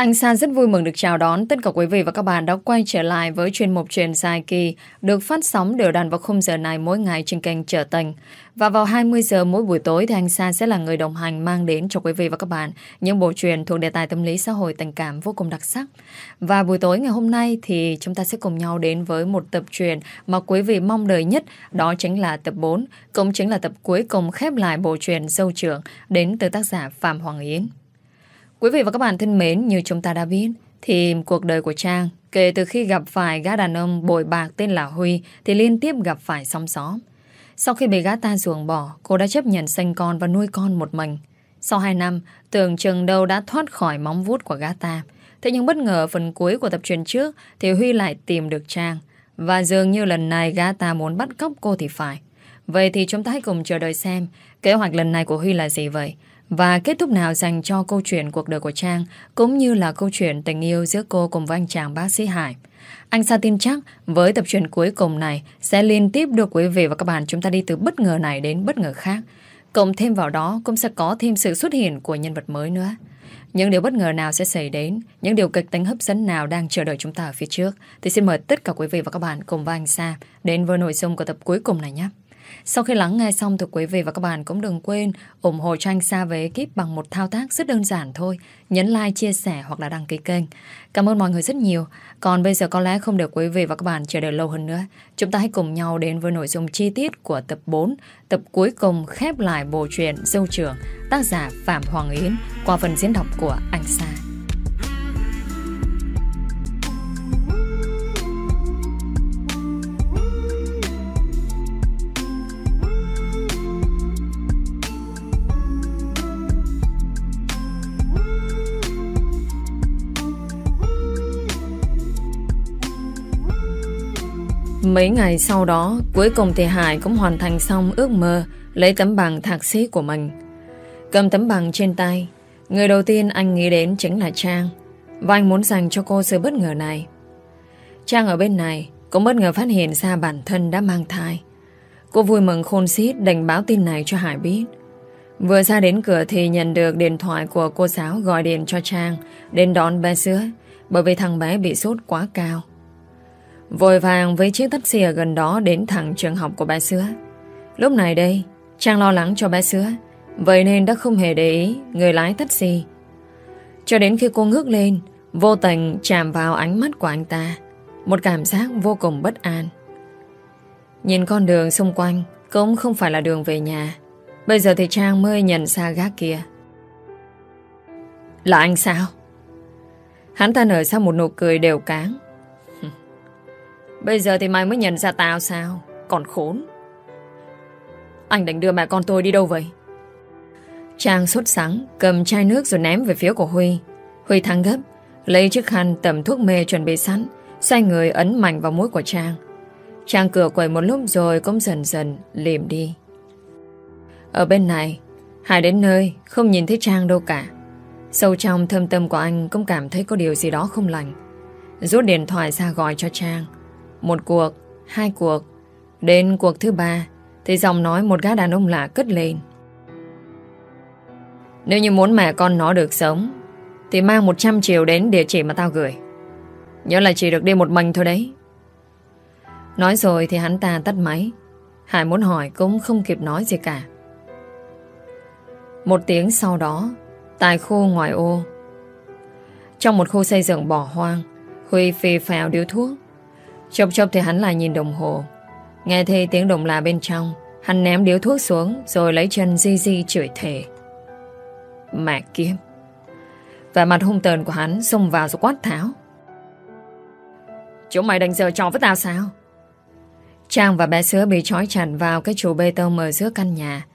Anh Sa rất vui mừng được chào đón tất cả quý vị và các bạn đã quay trở lại với chuyên mục truyền dài kỳ được phát sóng đều đặn vào khung giờ này mỗi ngày trên kênh Trở Tình. Và vào 20 giờ mỗi buổi tối thì anh Sa sẽ là người đồng hành mang đến cho quý vị và các bạn những bộ truyền thuộc đề tài tâm lý xã hội tình cảm vô cùng đặc sắc. Và buổi tối ngày hôm nay thì chúng ta sẽ cùng nhau đến với một tập truyền mà quý vị mong đợi nhất đó chính là tập 4, cũng chính là tập cuối cùng khép lại bộ truyền Dâu Trưởng đến từ tác giả Phạm Hoàng Yến. Quý vị và các bạn thân mến, như chúng ta đã biết, thì cuộc đời của Trang kể từ khi gặp phải gã đàn ông bồi bạc tên là Huy thì liên tiếp gặp phải sóng gió. Sau khi bị gã ta ruồng bỏ, cô đã chấp nhận sinh con và nuôi con một mình. Sau 2 năm, tưởng chừng đâu đã thoát khỏi móng vuốt của gã ta. Thế nhưng bất ngờ phần cuối của tập truyền trước thì Huy lại tìm được Trang. Và dường như lần này gã ta muốn bắt cóc cô thì phải. Vậy thì chúng ta hãy cùng chờ đợi xem kế hoạch lần này của Huy là gì vậy? Và kết thúc nào dành cho câu chuyện cuộc đời của Trang cũng như là câu chuyện tình yêu giữa cô cùng với anh chàng bác sĩ Hải. Anh Sa tin chắc với tập truyện cuối cùng này sẽ liên tiếp đưa quý vị và các bạn chúng ta đi từ bất ngờ này đến bất ngờ khác. Cộng thêm vào đó cũng sẽ có thêm sự xuất hiện của nhân vật mới nữa. Những điều bất ngờ nào sẽ xảy đến, những điều kịch tính hấp dẫn nào đang chờ đợi chúng ta ở phía trước thì xin mời tất cả quý vị và các bạn cùng với anh Sa đến với nội dung của tập cuối cùng này nhé. Sau khi lắng nghe xong thì quý vị và các bạn cũng đừng quên ủng hộ cho anh Sa với ekip bằng một thao tác rất đơn giản thôi. Nhấn like, chia sẻ hoặc là đăng ký kênh. Cảm ơn mọi người rất nhiều. Còn bây giờ có lẽ không để quý vị và các bạn chờ đợi lâu hơn nữa. Chúng ta hãy cùng nhau đến với nội dung chi tiết của tập 4, tập cuối cùng khép lại bộ truyện Dâu Trưởng, tác giả Phạm Hoàng Yến qua phần diễn đọc của anh Sa. Mấy ngày sau đó, cuối cùng thì Hải cũng hoàn thành xong ước mơ lấy tấm bằng thạc sĩ của mình. Cầm tấm bằng trên tay, người đầu tiên anh nghĩ đến chính là Trang. Và anh muốn dành cho cô sự bất ngờ này. Trang ở bên này cũng bất ngờ phát hiện ra bản thân đã mang thai. Cô vui mừng khôn xiết đành báo tin này cho Hải biết. Vừa ra đến cửa thì nhận được điện thoại của cô giáo gọi điện cho Trang đến đón bé sữa bởi vì thằng bé bị sốt quá cao. Vội vàng với chiếc taxi ở gần đó đến thẳng trường học của bé Sứa. Lúc này đây, Trang lo lắng cho bé Sứa, vậy nên đã không hề để ý người lái taxi. Cho đến khi cô ngước lên, vô tình chạm vào ánh mắt của anh ta, một cảm giác vô cùng bất an. Nhìn con đường xung quanh cũng không phải là đường về nhà. Bây giờ thì Trang mới nhận ra gác kia. Là anh sao? Hắn ta nở ra một nụ cười đều cáng Bây giờ thì mày mới nhận ra tao sao? Còn khốn. Anh định đưa mẹ con tôi đi đâu vậy? Trang sốt sắng, Cầm chai nước rồi ném về phía của Huy. Huy thắng gấp, Lấy chiếc khăn tẩm thuốc mê chuẩn bị sẵn, Xoay người ấn mạnh vào mũi của Trang. Trang cửa quẩy một lúc rồi Cũng dần dần liềm đi. Ở bên này, Hải đến nơi, không nhìn thấy Trang đâu cả. Sâu trong thâm tâm của anh Cũng cảm thấy có điều gì đó không lành. Rút điện thoại ra gọi cho Trang một cuộc, hai cuộc. Đến cuộc thứ ba Thì giọng nói một gã đàn ông lạ cất lên. Nếu như muốn mẹ con nó được sống Thì mang 100 triệu đến địa chỉ mà tao gửi. Nhớ là chỉ được đi một mình thôi đấy. Nói rồi thì hắn ta tắt máy. Hải muốn hỏi cũng không kịp nói gì cả. Một tiếng sau đó Tại khu ngoại ô Trong một khu xây dựng bỏ hoang Huy phì phèo điếu thuốc. Chốc chốc thì hắn lại nhìn đồng hồ. Nghe thấy tiếng động lạ bên trong, Hắn ném điếu thuốc xuống, Rồi lấy chân di di chửi thề. Mẹ kiếm Và mặt hung tờn của hắn xông vào rồi quát tháo. Chúng mày đánh giờ trò với tao sao? Trang và bé sữa bị trói chặt vào cái trụ bê tông ở giữa căn nhà.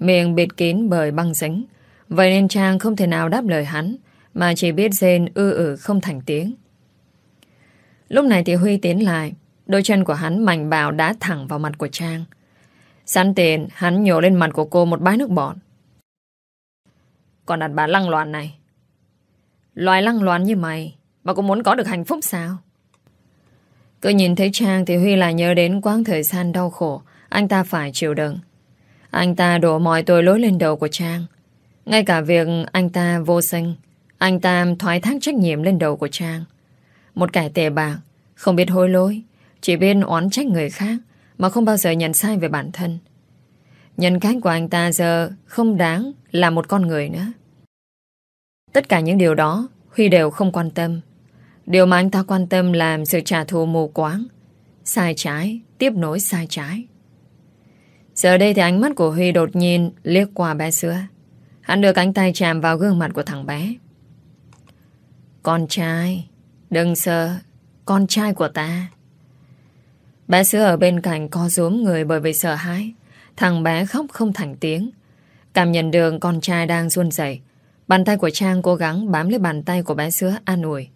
Miệng bịt kín bởi băng dính. Vậy nên Trang không thể nào đáp lời hắn, Mà chỉ biết rên ư ử không thành tiếng. Lúc này thì Huy tiến lại. Đôi chân của hắn mảnh bào đá thẳng vào mặt của Trang. Sẵn tiền, Hắn nhổ lên mặt của cô một bãi nước bọt. Còn đàn bà lăng loạn này. Loài lăng loạn như mày, Mà cũng muốn có được hạnh phúc sao? Cứ nhìn thấy Trang Thì Huy lại nhớ đến quãng thời gian đau khổ. Anh ta phải chịu đựng. Anh ta đổ mọi tội lỗi lên đầu của Trang. Ngay cả việc anh ta vô sinh, Anh ta thoái thác trách nhiệm lên đầu của Trang. Một kẻ tệ bạc, không biết hối lỗi, chỉ biết oán trách người khác mà không bao giờ nhận sai về bản thân. Nhân cách của anh ta giờ không đáng là một con người nữa. Tất cả những điều đó Huy đều không quan tâm. Điều mà anh ta quan tâm là sự trả thù mù quáng, sai trái, tiếp nối sai trái. Giờ đây thì ánh mắt của Huy đột nhiên liếc qua bé sữa. Hắn đưa cánh tay chạm vào gương mặt của thằng bé. Con trai, đừng sợ, con trai của ta. Bé sữa ở bên cạnh co rúm người bởi vì sợ hãi. Thằng bé khóc không thành tiếng. Cảm nhận được con trai đang run rẩy Bàn tay của Trang cố gắng bám lấy bàn tay của bé sữa an ủi.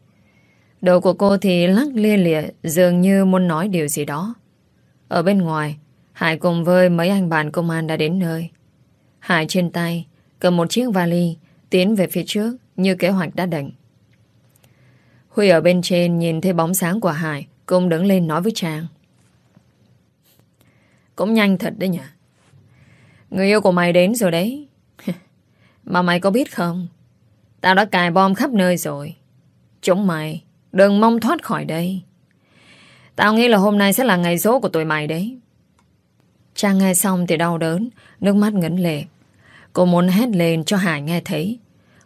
Đầu của cô thì lắc lia lịa dường như muốn nói điều gì đó. Ở bên ngoài, Hải cùng với mấy anh bạn công an đã đến nơi. Hải trên tay, cầm một chiếc vali, tiến về phía trước như kế hoạch đã định. Huy ở bên trên nhìn thấy bóng sáng của Hải, cũng đứng lên nói với Trang. Cũng nhanh thật đấy nhỉ. Người yêu của mày đến rồi đấy. Mà mày có biết không? Tao đã cài bom khắp nơi rồi. Chúng mày, đừng mong thoát khỏi đây. Tao nghĩ là hôm nay sẽ là ngày số của tụi mày đấy. Trang nghe xong thì đau đớn, nước mắt ngấn lệ. Cô muốn hét lên cho Hải nghe thấy.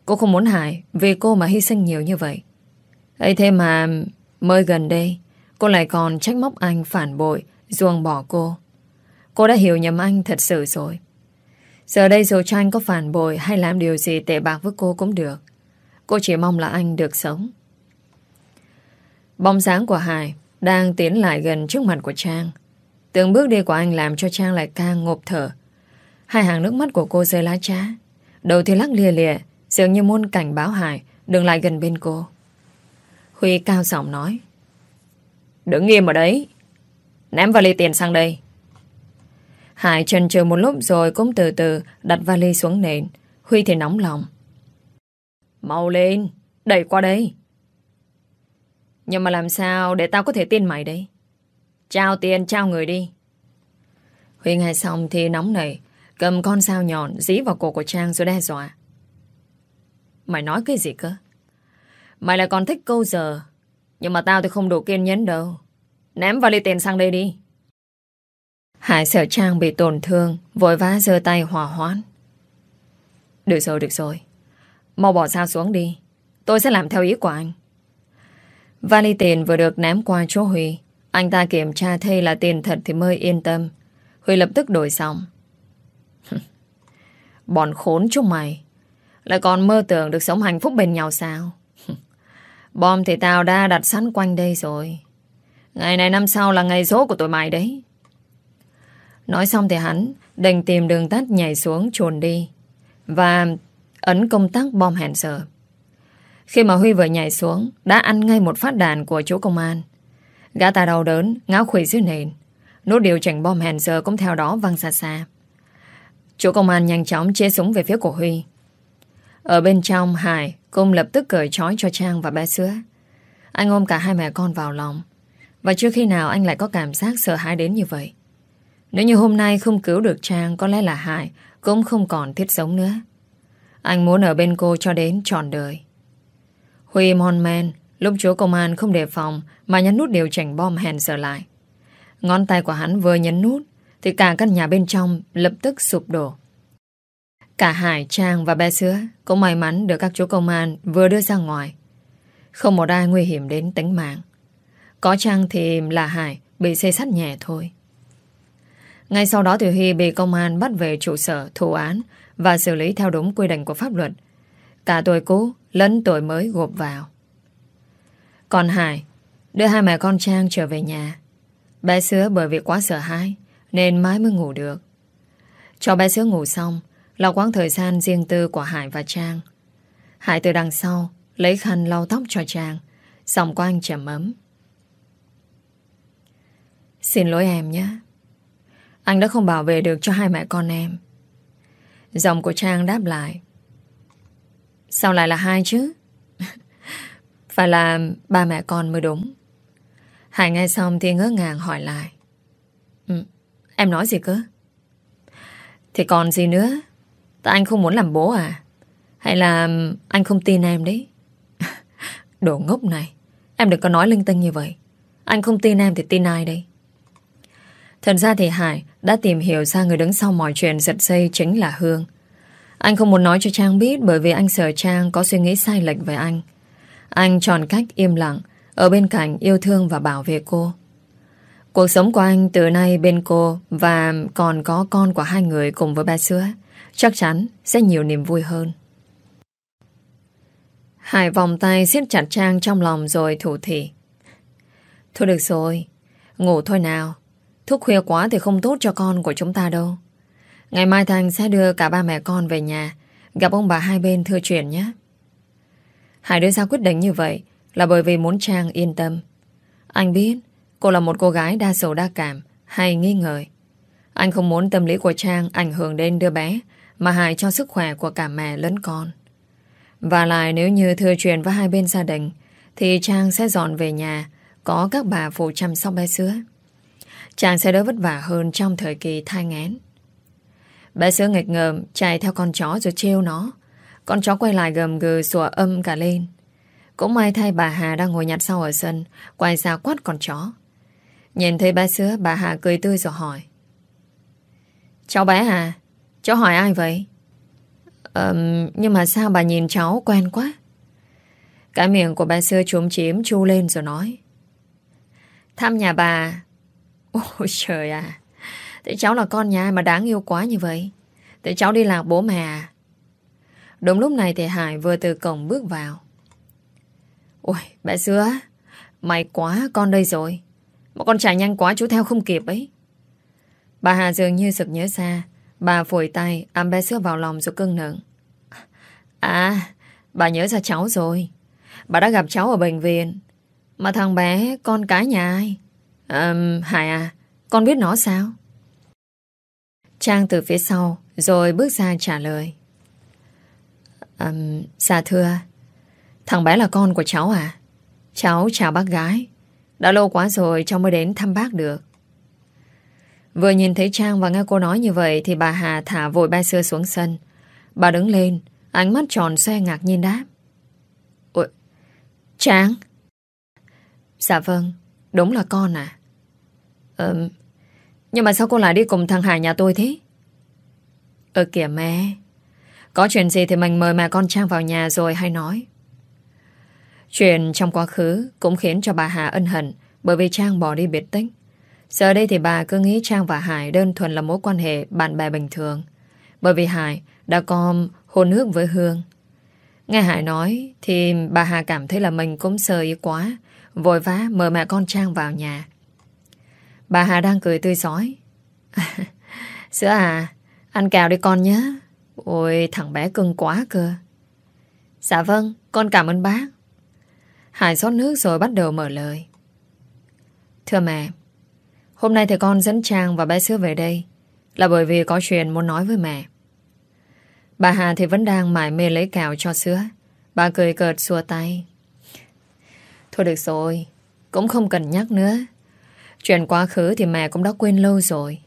Cô không muốn Hải vì cô mà hy sinh nhiều như vậy ấy thế mà mới gần đây, cô lại còn trách móc anh phản bội, ruồng bỏ cô. Cô đã hiểu nhầm anh thật sự rồi. Giờ đây dù cho anh có phản bội hay làm điều gì tệ bạc với cô cũng được. Cô chỉ mong là anh được sống. Bóng dáng của Hải đang tiến lại gần trước mặt của Trang. Từng bước đi của anh làm cho Trang lại càng ngộp thở. Hai hàng nước mắt của cô rơi lá trá. Đầu thì lắc lìa lìa, dường như muốn cảnh báo Hải đừng lại gần bên cô. Huy cao giọng nói. Đứng nghiêm ở đấy. Ném vali tiền sang đây. Hải trần chờ một lúc rồi cũng từ từ đặt vali xuống nền. Huy thì nóng lòng. Mau lên, đẩy qua đây. Nhưng mà làm sao để tao có thể tin mày đây? Trao tiền, trao người đi. Huy nghe xong thì nóng nảy, cầm con dao nhọn dí vào cổ của Trang rồi đe dọa. Mày nói cái gì cơ? Mày lại còn thích câu giờ, nhưng mà tao thì không đủ kiên nhẫn đâu. Ném vali tiền sang đây đi. Hải sợ Trang bị tổn thương, vội vã giơ tay hòa hoãn. Được rồi, được rồi. Mau bỏ sao xuống đi. Tôi sẽ làm theo ý của anh. Vali tiền vừa được ném qua chỗ Huy. Anh ta kiểm tra thấy là tiền thật thì mới yên tâm. Huy lập tức đổi xong. Bọn khốn chúng mày. Lại còn mơ tưởng được sống hạnh phúc bên nhau sao? Bom thì tao đã đặt sẵn quanh đây rồi. Ngày này năm sau là ngày số của tụi mày đấy. Nói xong thì hắn đành tìm đường tắt nhảy xuống chuồn đi. Và ấn công tắc bom hẹn giờ. Khi mà Huy vừa nhảy xuống, đã ăn ngay một phát đạn của chú công an. Gã ta đau đớn, ngáo khủy dưới nền. Nốt điều chỉnh bom hẹn giờ cũng theo đó văng xa xa. Chú công an nhanh chóng chế súng về phía của Huy. Ở bên trong, Hải Cung lập tức cởi trói cho Trang và bé sữa. Anh ôm cả hai mẹ con vào lòng. Và chưa khi nào anh lại có cảm giác sợ hãi đến như vậy. Nếu như hôm nay không cứu được Trang, có lẽ là Hải cũng không còn thiết sống nữa. Anh muốn ở bên cô cho đến trọn đời. Huy mon men, lúc chúa công an không đề phòng mà nhấn nút điều chỉnh bom hèn sợ lại. Ngón tay của hắn vừa nhấn nút thì cả căn nhà bên trong lập tức sụp đổ. Cả Hải, Trang và bé sữa cũng may mắn được các chú công an vừa đưa ra ngoài. Không một ai nguy hiểm đến tính mạng. Có Trang thì là Hải bị xây sắt nhẹ thôi. Ngay sau đó Tiểu Huy bị công an bắt về trụ sở thủ án và xử lý theo đúng quy định của pháp luật. Cả tuổi cũ lẫn tuổi mới gộp vào. Còn Hải đưa hai mẹ con Trang trở về nhà. Bé sữa bởi vì quá sợ hãi nên mãi mới ngủ được. Cho bé sữa ngủ xong là quãng thời gian riêng tư của Hải và Trang. Hải từ đằng sau lấy khăn lau tóc cho Trang. Giọng của anh trầm ấm. Xin lỗi em nhé. Anh đã không bảo vệ được cho hai mẹ con em. Giọng của Trang đáp lại. Sao lại là hai chứ? Phải là ba mẹ con mới đúng. Hải nghe xong thì ngỡ ngàng hỏi lại. Ừ, em nói gì cơ? Thì còn gì nữa? Tại anh không muốn làm bố à? Hay là anh không tin em đấy? Đồ ngốc này. Em đừng có nói linh tinh như vậy. Anh không tin em thì tin ai đây? Thật ra thì Hải đã tìm hiểu ra người đứng sau mọi chuyện giật dây chính là Hương. Anh không muốn nói cho Trang biết bởi vì anh sợ Trang có suy nghĩ sai lệch về anh. Anh chọn cách im lặng, ở bên cạnh yêu thương và bảo vệ cô. Cuộc sống của anh từ nay bên cô và còn có con của hai người cùng với ba sữa chắc chắn sẽ nhiều niềm vui hơn. Hải vòng tay siết chặt Trang trong lòng rồi thủ thị. Thôi được rồi, ngủ thôi nào. Thức khuya quá thì không tốt cho con của chúng ta đâu. Ngày mai Thành sẽ đưa cả ba mẹ con về nhà, gặp ông bà hai bên thưa chuyện nhé. Hải đưa ra quyết định như vậy là bởi vì muốn Trang yên tâm. Anh biết cô là một cô gái đa sầu đa cảm hay nghi ngờ. Anh không muốn tâm lý của Trang ảnh hưởng đến đứa bé mà hại cho sức khỏe của cả mẹ lẫn con. Và lại nếu như thừa truyền với hai bên gia đình, thì Trang sẽ dọn về nhà, có các bà phụ chăm sóc bé sữa. Trang sẽ đỡ vất vả hơn trong thời kỳ thai ngén. Bé sữa nghịch ngợm, chạy theo con chó rồi trêu nó. Con chó quay lại gầm gừ sủa âm cả lên. Cũng may thay bà Hà đang ngồi nhặt sau ở sân, quay ra quát con chó. Nhìn thấy bé sữa bà Hà cười tươi rồi hỏi. Cháu bé hà Cháu hỏi ai vậy? Ờ, nhưng mà sao bà nhìn cháu quen quá? Cái miệng của bà xưa trúm chiếm chu lên rồi nói. Thăm nhà bà. Ôi trời à. Thế cháu là con nhà ai mà đáng yêu quá như vậy. Thế cháu đi lạc bố mẹ à? Đúng lúc này thì Hải vừa từ cổng bước vào. Ôi, bà xưa May quá, con đây rồi. Mà con chạy nhanh quá chú theo không kịp ấy. Bà Hà dường như sực nhớ ra Bà phổi tay, ấm bé sữa vào lòng rồi cưng nựng. À, bà nhớ ra cháu rồi. Bà đã gặp cháu ở bệnh viện. Mà thằng bé, con cái nhà ai? Um, Hải à, con biết nó sao? Trang từ phía sau, rồi bước ra trả lời. Um, dạ thưa, thằng bé là con của cháu à? Cháu chào bác gái. Đã lâu quá rồi cháu mới đến thăm bác được. Vừa nhìn thấy Trang và nghe cô nói như vậy thì bà Hà thả vội ba xưa xuống sân. Bà đứng lên, ánh mắt tròn xoe ngạc nhiên đáp. Ôi, Trang? Dạ vâng, đúng là con à. Ừm, nhưng mà sao cô lại đi cùng thằng Hải nhà tôi thế? Ờ kìa mẹ, có chuyện gì thì mình mời mẹ con Trang vào nhà rồi hay nói. Chuyện trong quá khứ cũng khiến cho bà Hà ân hận bởi vì Trang bỏ đi biệt tích. Giờ đây thì bà cứ nghĩ Trang và Hải đơn thuần là mối quan hệ bạn bè bình thường. Bởi vì Hải đã có hôn nước với Hương. Nghe Hải nói thì bà Hà cảm thấy là mình cũng sơ ý quá, vội vã mời mẹ con Trang vào nhà. Bà Hà đang cười tươi giói. Sữa à, ăn kẹo đi con nhé. Ôi, thằng bé cưng quá cơ. Dạ vâng, con cảm ơn bác. Hải rót nước rồi bắt đầu mở lời. Thưa mẹ, Hôm nay thì con dẫn Trang và bé Sữa về đây Là bởi vì có chuyện muốn nói với mẹ. Bà Hà thì vẫn đang mải mê lấy cào cho Sữa Bà cười cợt xua tay. Thôi được rồi Cũng không cần nhắc nữa. Chuyện quá khứ thì mẹ cũng đã quên lâu rồi.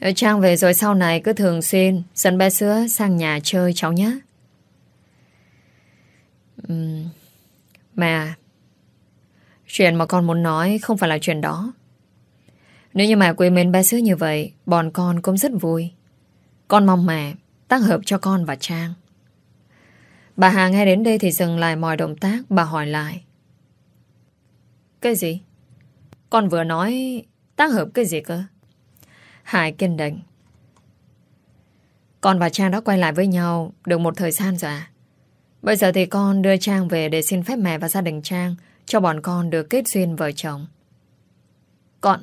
Ờ, Trang về rồi sau này cứ thường xuyên dẫn bé Sữa sang nhà chơi cháu nhé. Uhm, Mẹ à, Chuyện mà con muốn nói không phải là chuyện đó nếu như mẹ quý mến bé sứ như vậy, Bọn con cũng rất vui. Con mong mẹ tác hợp cho con và Trang. Bà Hà nghe đến đây thì dừng lại mọi động tác, Bà hỏi lại. Cái gì? Con vừa nói tác hợp cái gì cơ? Hải kiên định. Con và Trang đã quay lại với nhau Được một thời gian rồi à? Bây giờ thì con đưa Trang về Để xin phép mẹ và gia đình Trang Cho bọn con được kết duyên vợ chồng. Con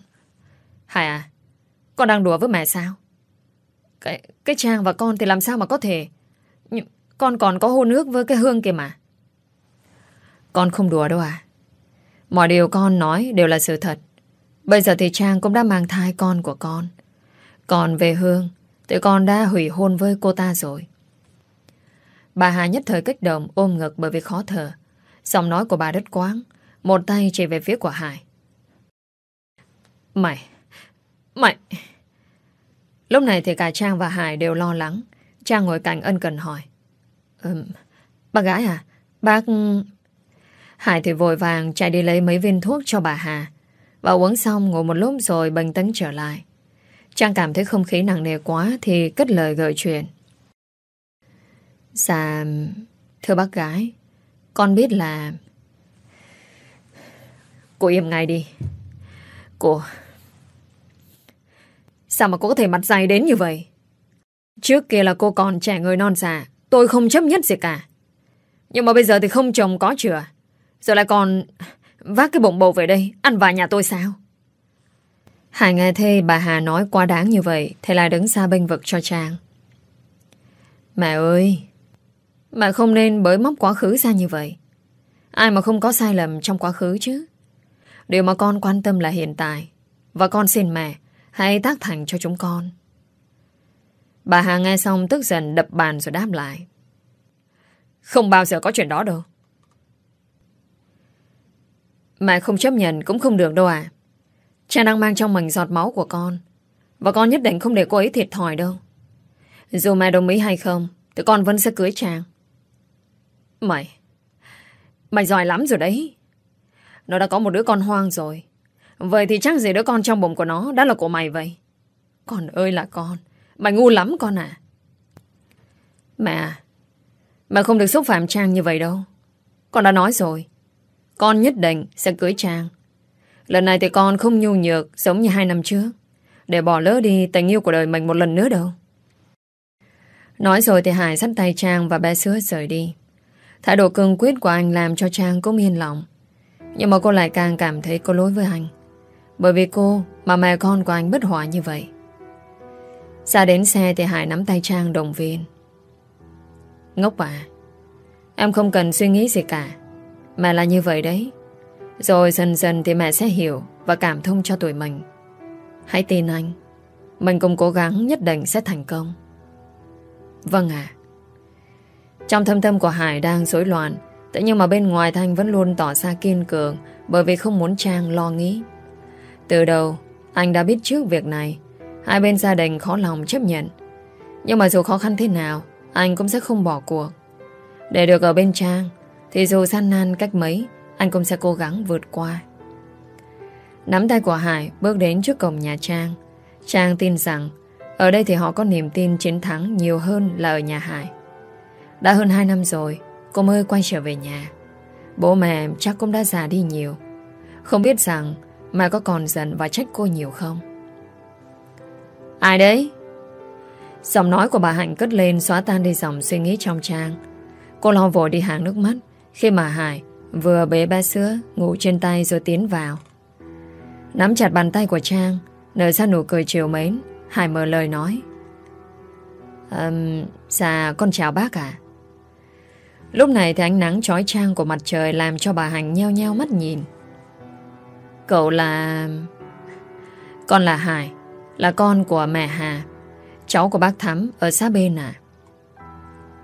Hải à, con đang đùa với mẹ sao? Cái, cái Trang và con thì làm sao mà có thể... Nhưng con còn có hôn ước với cái Hương kìa mà. Con không đùa đâu à. Mọi điều con nói đều là sự thật. Bây giờ thì Trang cũng đã mang thai con của con. Còn về Hương, thì con đã hủy hôn với cô ta rồi. Bà Hà nhất thời kích động ôm ngực bởi vì khó thở. Giọng nói của bà đứt quáng. Một tay chỉ về phía của Hải. Mày, Mày... Lúc này thì cả Trang và Hải đều lo lắng. Trang ngồi cạnh ân cần hỏi. Um, bác gái à? Bác... Hải thì vội vàng chạy đi lấy mấy viên thuốc cho bà Hà. Và uống xong ngồi một lúc rồi bình tĩnh trở lại. Trang cảm thấy không khí nặng nề quá thì cất lời gợi chuyện. Dạ, thưa bác gái, con biết là... Cô im ngay đi. Cô... Sao mà cô có thể mặt dày đến như vậy? Trước kia là cô còn trẻ người non già, tôi không chấp nhất gì cả. Nhưng mà bây giờ thì không chồng có chừa. rồi lại còn vác cái bụng bầu về đây, ăn vạ nhà tôi sao? Hải nghe thê bà Hà nói quá đáng như vậy Thì lại đứng xa bênh vực cho Trang Mẹ ơi Mẹ không nên bới móc quá khứ ra như vậy Ai mà không có sai lầm trong quá khứ chứ Điều mà con quan tâm là hiện tại Và con xin mẹ Hãy tác thành cho chúng con? Bà Hà nghe xong tức giận đập bàn rồi đáp lại. Không bao giờ có chuyện đó đâu. Mẹ không chấp nhận cũng không được đâu à. Cha đang mang trong mình giọt máu của con. Và con nhất định không để cô ấy thiệt thòi đâu. Dù mẹ đồng ý hay không, Thì con vẫn sẽ cưới chàng. Mày Mày giỏi lắm rồi đấy. Nó đã có một đứa con hoang rồi. Vậy thì chắc gì đứa con trong bụng của nó Đã là của mày vậy? Con ơi là con, Mày ngu lắm con à. Mẹ Mẹ không được xúc phạm Trang như vậy đâu. Con đã nói rồi, Con nhất định sẽ cưới Trang. Lần này thì con không nhu nhược Giống như hai năm trước. Để bỏ lỡ đi tình yêu của đời mình một lần nữa đâu. Nói rồi thì Hải dắt tay Trang và bé sữa rời đi. Thái độ cương quyết của anh làm cho Trang cũng yên lòng. Nhưng mà cô lại càng cảm thấy có lỗi với anh. Bởi vì cô mà mẹ con của anh bất hòa như vậy. Ra đến xe thì Hải nắm tay Trang đồng viên. Ngốc à, Em không cần suy nghĩ gì cả. Mẹ là như vậy đấy. Rồi dần dần thì mẹ sẽ hiểu Và cảm thông cho tuổi mình. Hãy tin anh Mình cùng cố gắng nhất định sẽ thành công. Vâng ạ. Trong thâm tâm của Hải đang rối loạn Thế nhưng mà bên ngoài Thanh vẫn luôn tỏ ra kiên cường Bởi vì không muốn Trang lo nghĩ. Từ đầu, Anh đã biết trước việc này. Hai bên gia đình khó lòng chấp nhận. Nhưng mà dù khó khăn thế nào, Anh cũng sẽ không bỏ cuộc. Để được ở bên Trang, Thì dù gian nan cách mấy, anh cũng sẽ cố gắng vượt qua. Nắm tay của Hải Bước đến trước cổng nhà Trang. Trang tin rằng, Ở đây thì họ có niềm tin chiến thắng Nhiều hơn là ở nhà Hải. Đã hơn 2 năm rồi, Cô mới quay trở về nhà. Bố mẹ chắc cũng đã già đi nhiều. Không biết rằng mà có còn giận và trách cô nhiều không? Ai đấy? Giọng nói của bà Hạnh cất lên Xóa tan đi dòng suy nghĩ trong Trang. Cô lo vội đi hàng nước mắt. Khi mà Hải Vừa bế ba sữa Ngủ trên tay rồi tiến vào. Nắm chặt bàn tay của Trang Nở ra nụ cười chiều mến. Hải mở lời nói. Um, Dạ con chào bác ạ. Lúc này thì ánh nắng trói trang của mặt trời Làm cho bà Hành nheo nheo mắt nhìn. Cậu là... Con là Hải Là con của mẹ Hà. Cháu của bác Thắm ở xã bên à?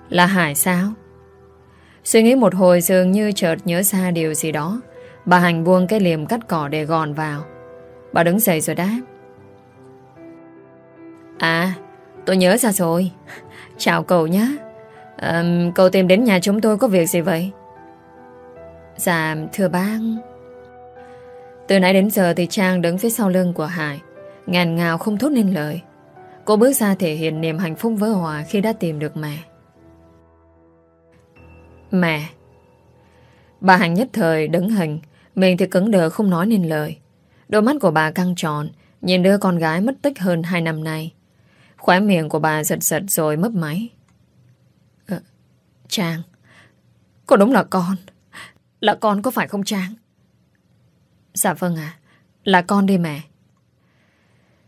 Là Hải sao? Suy nghĩ một hồi dường như chợt nhớ ra điều gì đó. Bà Hành buông cái liềm cắt cỏ để gòn vào. Bà đứng dậy rồi đáp. À tôi nhớ ra rồi. Chào cậu nhé à, Cậu tìm đến nhà chúng tôi có việc gì vậy? Dạ thưa bác. Từ nãy đến giờ thì Trang đứng phía sau lưng của Hải Ngàn ngào không thốt nên lời. Cô bước ra thể hiện niềm hạnh phúc vỡ hòa khi đã tìm được mẹ. Mẹ. Bà Hạnh nhất thời đứng hình Mình thì cứng đờ không nói nên lời. Đôi mắt của bà căng tròn Nhìn đứa con gái mất tích hơn 2 năm nay. Khóe miệng của bà giật giật rồi mấp máy. À, Trang Cô đúng là con. Là con có phải không Trang? Dạ vâng ạ. Là con đi mẹ.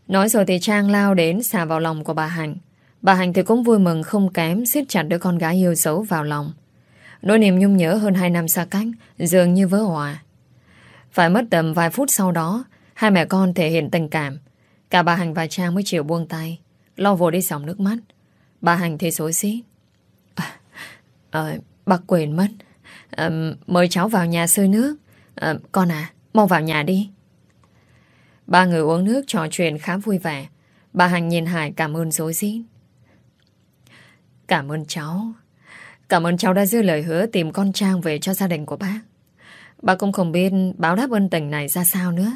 Nói rồi thì Trang lao đến xà vào lòng của bà Hạnh. Bà Hạnh thì cũng vui mừng không kém siết chặt đứa con gái yêu dấu vào lòng. Nỗi niềm nhung nhớ hơn 2 năm xa cách Dường như vỡ hòa Phải mất tầm vài phút sau đó Hai mẹ con thể hiện tình cảm. Cả bà hạnh và Trang mới chịu buông tay Lo vô đi dòng nước mắt. Bà hạnh thì xối xí à, ờ, à, Bà quên mất. À, Mời cháu vào nhà sơi nước. À, Con à, mau vào nhà đi Ba người uống nước trò chuyện khá vui vẻ Bà Hằng nhìn Hải cảm ơn dối xí Cảm ơn cháu Cảm ơn cháu đã giữ lời hứa tìm con Trang về cho gia đình của bác. Bà cũng không biết báo đáp ơn tình này ra sao nữa.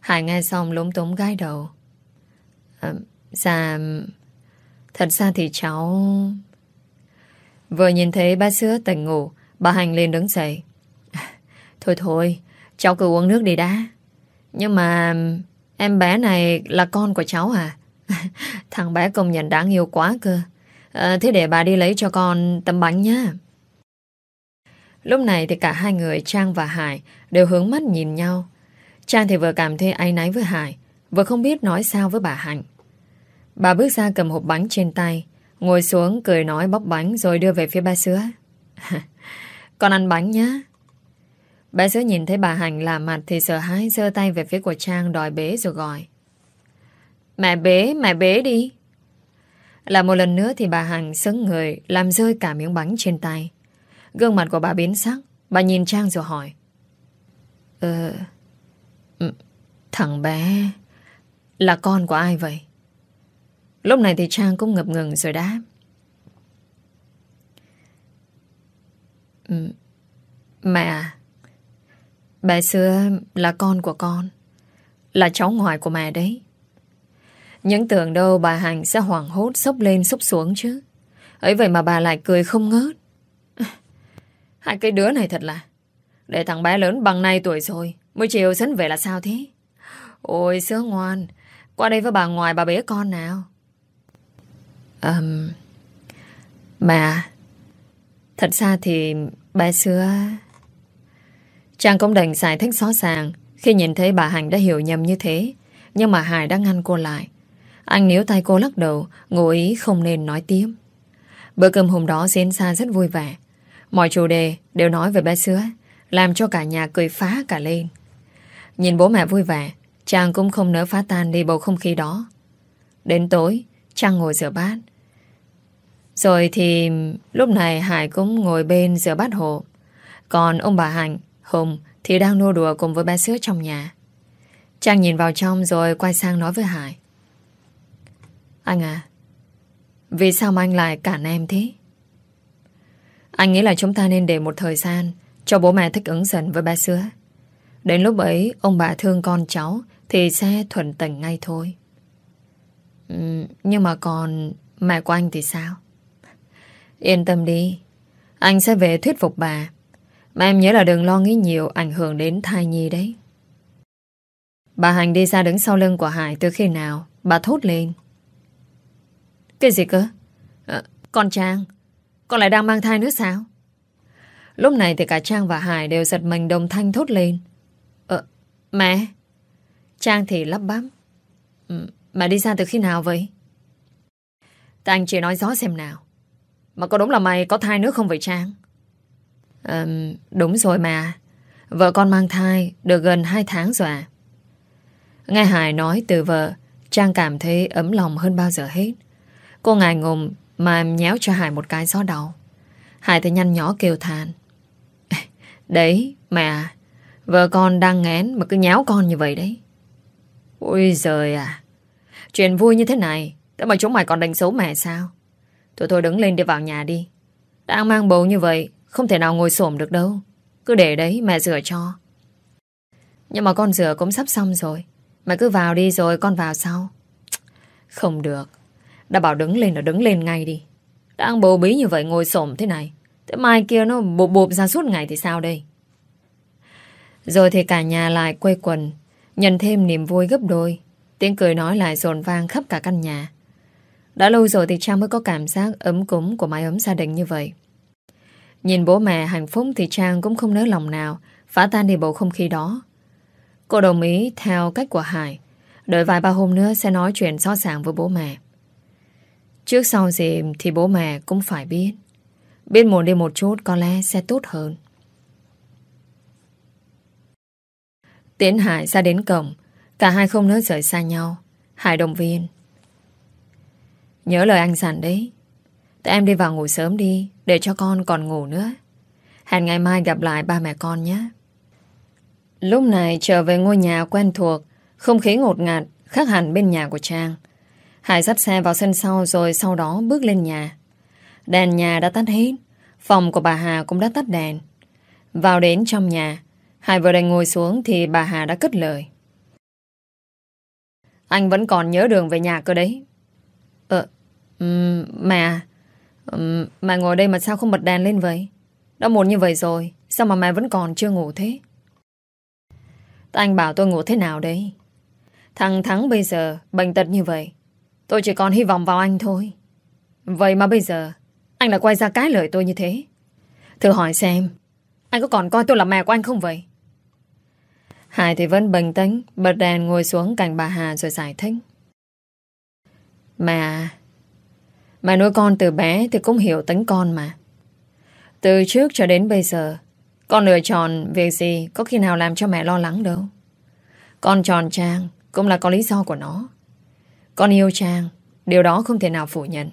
Hải nghe xong lúng túng gai đầu. À, dạ... Thật ra thì cháu... Vừa nhìn thấy ba sữa tỉnh ngủ, bà Hành lên đứng dậy. Thôi thôi, cháu cứ uống nước đi đã. Nhưng mà em bé này là con của cháu à? Thằng bé công nhận đáng yêu quá cơ. À, thế để bà đi lấy cho con tấm bánh nhá. Lúc này thì cả hai người Trang và Hải đều hướng mắt nhìn nhau. Trang thì vừa cảm thấy áy náy với Hải, vừa không biết nói sao với bà Hạnh. Bà bước ra cầm hộp bánh trên tay, ngồi xuống cười nói bóc bánh rồi đưa về phía ba sữa. con ăn bánh nhá. Bà sữa nhìn thấy bà Hạnh làm mặt thì sợ hãi giơ tay về phía của Trang đòi bế rồi gọi. Mẹ bế, mẹ bế đi. Là một lần nữa thì bà Hằng sững người làm rơi cả miếng bánh trên tay. Gương mặt của bà biến sắc. Bà nhìn Trang rồi hỏi. Ờ... Ừ, thằng bé... Là con của ai vậy? Lúc này thì Trang cũng ngập ngừng rồi đáp. Ừ, mẹ à, Bà xưa là con của con Là cháu ngoại của mẹ đấy những tưởng đâu bà Hạnh sẽ hoảng hốt sốc lên sốc xuống chứ. ấy vậy mà bà lại cười không ngớt. Hai cái đứa này thật là Để thằng bé lớn bằng nay tuổi rồi Mới chiều sấn về là sao thế Ôi sữa ngoan Qua đây với bà ngoài bà bế con nào um, Mà Thật ra thì Bà xưa Trang cũng đành giải thích rõ ràng Khi nhìn thấy bà Hạnh đã hiểu nhầm như thế Nhưng mà Hải đã ngăn cô lại anh níu tay cô lắc đầu, ngụ ý không nên nói tiếp. Bữa cơm hôm đó diễn ra rất vui vẻ. Mọi chủ đề đều nói về bé sữa, làm cho cả nhà cười phá cả lên. Nhìn bố mẹ vui vẻ, chàng cũng không nỡ phá tan đi bầu không khí đó. Đến tối, Trang ngồi rửa bát. Rồi thì lúc này Hải cũng ngồi bên rửa bát hộ. Còn ông bà Hạnh, Hùng thì đang nô đùa cùng với bé sữa trong nhà. Trang nhìn vào trong rồi quay sang nói với Hải. Anh à Vì sao mà anh lại cản em thế? Anh nghĩ là chúng ta nên để một thời gian Cho bố mẹ thích ứng dần với ba sữa. Đến lúc ấy Ông bà thương con cháu Thì sẽ thuận tình ngay thôi. Ừ, Nhưng mà còn Mẹ của anh thì sao? Yên tâm đi Anh sẽ về thuyết phục bà. Mà em nhớ là đừng lo nghĩ nhiều Ảnh hưởng đến thai nhi đấy Bà Hành đi ra đứng sau lưng của Hải Từ khi nào Bà thốt lên cái gì cơ? À, con Trang, con lại đang mang thai nữa sao? Lúc này thì cả Trang và Hải đều giật mình đồng thanh thốt lên. Ờ, mẹ. Trang thì lắp bắp. Ừ, mà đi ra từ khi nào vậy? Ta anh chỉ nói rõ xem nào. Mà có đúng là mày có thai nữa không vậy Trang? À, đúng rồi mà. Vợ con mang thai được gần 2 tháng rồi à. Nghe Hải nói từ vợ, Trang cảm thấy ấm lòng hơn bao giờ hết. Cô ngài ngùng mà nhéo cho Hải một cái gió đầu. Hải thì nhăn nhỏ kêu than. Đấy, mẹ Vợ con đang ngén mà cứ nhéo con như vậy đấy. Ôi giời à. Chuyện vui như thế này, thế mà chúng mày còn đánh xấu mẹ sao? Thôi thôi đứng lên đi vào nhà đi. Đang mang bầu như vậy, không thể nào ngồi xổm được đâu. Cứ để đấy, mẹ rửa cho. Nhưng mà con rửa cũng sắp xong rồi. Mẹ cứ vào đi rồi con vào sau. Không được. Đã bảo đứng lên là đứng lên ngay đi Đang bầu bí như vậy ngồi xổm thế này Thế mai kia nó bộp bộp ra suốt ngày thì sao đây Rồi thì cả nhà lại quây quần, Nhận thêm niềm vui gấp đôi Tiếng cười nói lại rồn vang khắp cả căn nhà Đã lâu rồi thì Trang mới có cảm giác ấm cúng của mái ấm gia đình như vậy Nhìn bố mẹ hạnh phúc thì Trang cũng không nỡ lòng nào, phá tan đi bầu không khí đó. Cô đồng ý theo cách của Hải, Đợi vài ba hôm nữa sẽ nói chuyện rõ ràng với bố mẹ Trước sau gì thì bố mẹ cũng phải biết. Biết muộn đi một chút có lẽ sẽ tốt hơn. Tiến Hải ra đến cổng. Cả hai không nỡ rời xa nhau. Hải động viên. Nhớ lời anh dặn đấy. Tại em đi vào ngủ sớm đi. Để cho con còn ngủ nữa. Hẹn ngày mai gặp lại ba mẹ con nhé. Lúc này trở về ngôi nhà quen thuộc. Không khí ngột ngạt khác hẳn bên nhà của Trang. Hải dắt xe vào sân sau rồi sau đó bước lên nhà. Đèn nhà đã tắt hết. Phòng của bà Hà cũng đã tắt đèn. Vào đến trong nhà, hải vừa đành ngồi xuống thì bà Hà đã cất lời. Anh vẫn còn nhớ đường về nhà cơ đấy. Ờ, um, mẹ, à? Mẹ ngồi đây mà sao không bật đèn lên vậy? Đã muộn như vậy rồi, sao mà mẹ vẫn còn chưa ngủ thế? Anh bảo tôi ngủ thế nào đấy? Thằng Thắng bây giờ bệnh tật như vậy. Tôi chỉ còn hy vọng vào anh thôi. Vậy mà bây giờ, anh lại quay ra cái lời tôi như thế. Thử hỏi xem, anh có còn coi tôi là mẹ của anh không vậy? Hải thì vẫn bình tĩnh, bật đèn ngồi xuống cạnh bà Hà rồi giải thích. Mẹ à, Mẹ nuôi con từ bé thì cũng hiểu tính con mà. Từ trước cho đến bây giờ, con lựa chọn việc gì có khi nào làm cho mẹ lo lắng đâu. Con tròn Trang cũng là có lý do của nó. Con yêu Trang, điều đó không thể nào phủ nhận.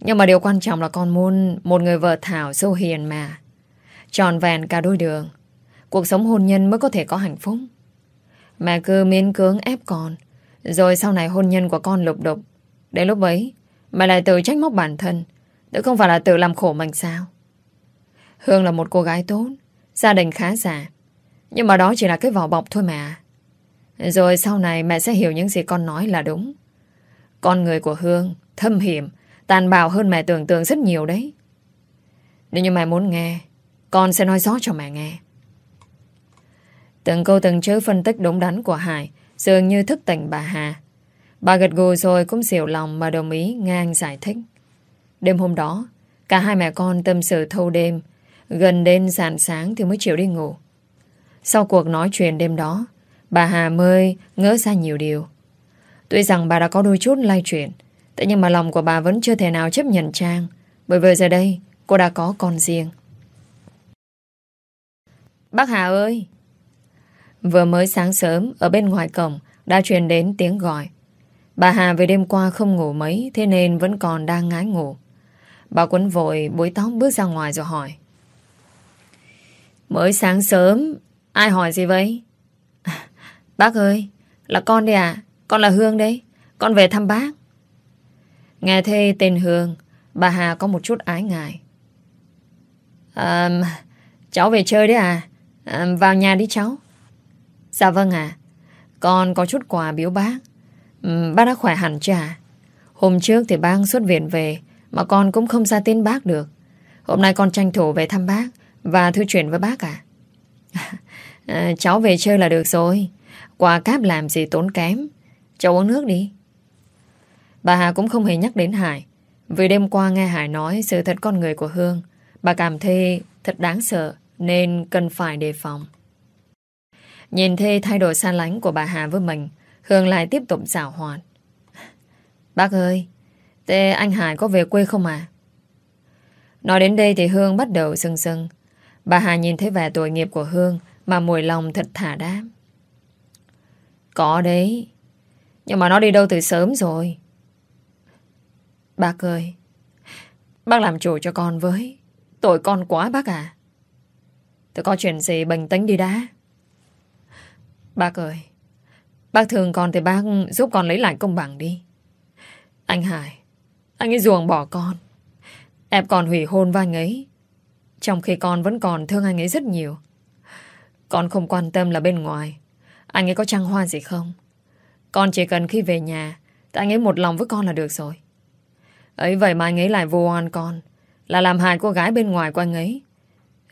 Nhưng mà điều quan trọng là con muốn một người vợ thảo sâu hiền mà. Tròn vẹn cả đôi đường. Cuộc sống hôn nhân mới có thể có hạnh phúc. Mẹ cứ miễn cưỡng ép con. Rồi sau này hôn nhân của con lục đục. Đến lúc ấy, mà lại tự trách móc bản thân. Đó không phải là tự làm khổ mình sao? Hương là một cô gái tốt. Gia đình khá giả. Nhưng mà đó chỉ là cái vỏ bọc thôi mà. Rồi sau này mẹ sẽ hiểu những gì con nói là đúng. Con người của Hương thâm hiểm, tàn bạo hơn mẹ tưởng tượng rất nhiều đấy. Nếu như mẹ muốn nghe, con sẽ nói rõ cho mẹ nghe. Từng câu từng chữ phân tích đúng đắn của Hải dường như thức tỉnh bà Hà. Bà gật gù rồi cũng xỉu lòng mà đồng ý nghe anh giải thích. Đêm hôm đó, cả hai mẹ con tâm sự thâu đêm, gần đến sàn sáng thì mới chịu đi ngủ. Sau cuộc nói chuyện đêm đó, bà Hà mới ngỡ ra nhiều điều. Tuy rằng bà đã có đôi chút lay chuyển thế nhưng mà lòng của bà vẫn chưa thể nào chấp nhận Trang, bởi vì giờ đây cô đã có con riêng. Bác Hà ơi! Vừa mới sáng sớm, ở bên ngoài cổng, đã truyền đến tiếng gọi. Bà Hà về đêm qua không ngủ mấy, thế nên vẫn còn đang ngái ngủ. Bà quấn vội búi tóc bước ra ngoài rồi hỏi. Mới sáng sớm, ai hỏi gì vậy? bác ơi, là con đây à? Con là Hương đấy, con về thăm bác. Nghe thê tên Hương, bà Hà có một chút ái ngại. À, cháu về chơi đấy à? à? Vào nhà đi cháu. Dạ vâng ạ. Con có chút quà biếu bác. Ừ, bác đã khỏe hẳn chưa à? Hôm trước thì bác xuất viện về mà con cũng không ra tin bác được. Hôm nay con tranh thủ về thăm bác và thư chuyển với bác à? à cháu về chơi là được rồi. Quà cáp làm gì tốn kém. Cháu uống nước đi. Bà Hà cũng không hề nhắc đến Hải. Vì đêm qua nghe Hải nói sự thật con người của Hương, bà cảm thấy thật đáng sợ nên cần phải đề phòng. Nhìn thấy thay đổi xa lánh của bà Hà với mình, Hương lại tiếp tục xảo hoạt. Bác ơi, thế anh Hải có về quê không à? Nói đến đây thì Hương bắt đầu sưng sưng. Bà Hà nhìn thấy vẻ tội nghiệp của Hương mà mùi lòng thật thả đáp. Có đấy, nhưng mà nó đi đâu từ sớm rồi. Bác ơi, bác làm chủ cho con với. Tội con quá bác à. Tôi có chuyện gì bình tĩnh đi đã. Bác ơi, bác thương con thì bác giúp con lấy lại công bằng đi. Anh Hải, anh ấy ruồng bỏ con. Em còn hủy hôn với anh ấy. Trong khi con vẫn còn thương anh ấy rất nhiều. Con không quan tâm là bên ngoài. Anh ấy có trăng hoa gì không? Con chỉ cần khi về nhà thì anh ấy một lòng với con là được rồi. Ấy vậy mà anh ấy lại vô oan con. Là làm hại cô gái bên ngoài của anh ấy.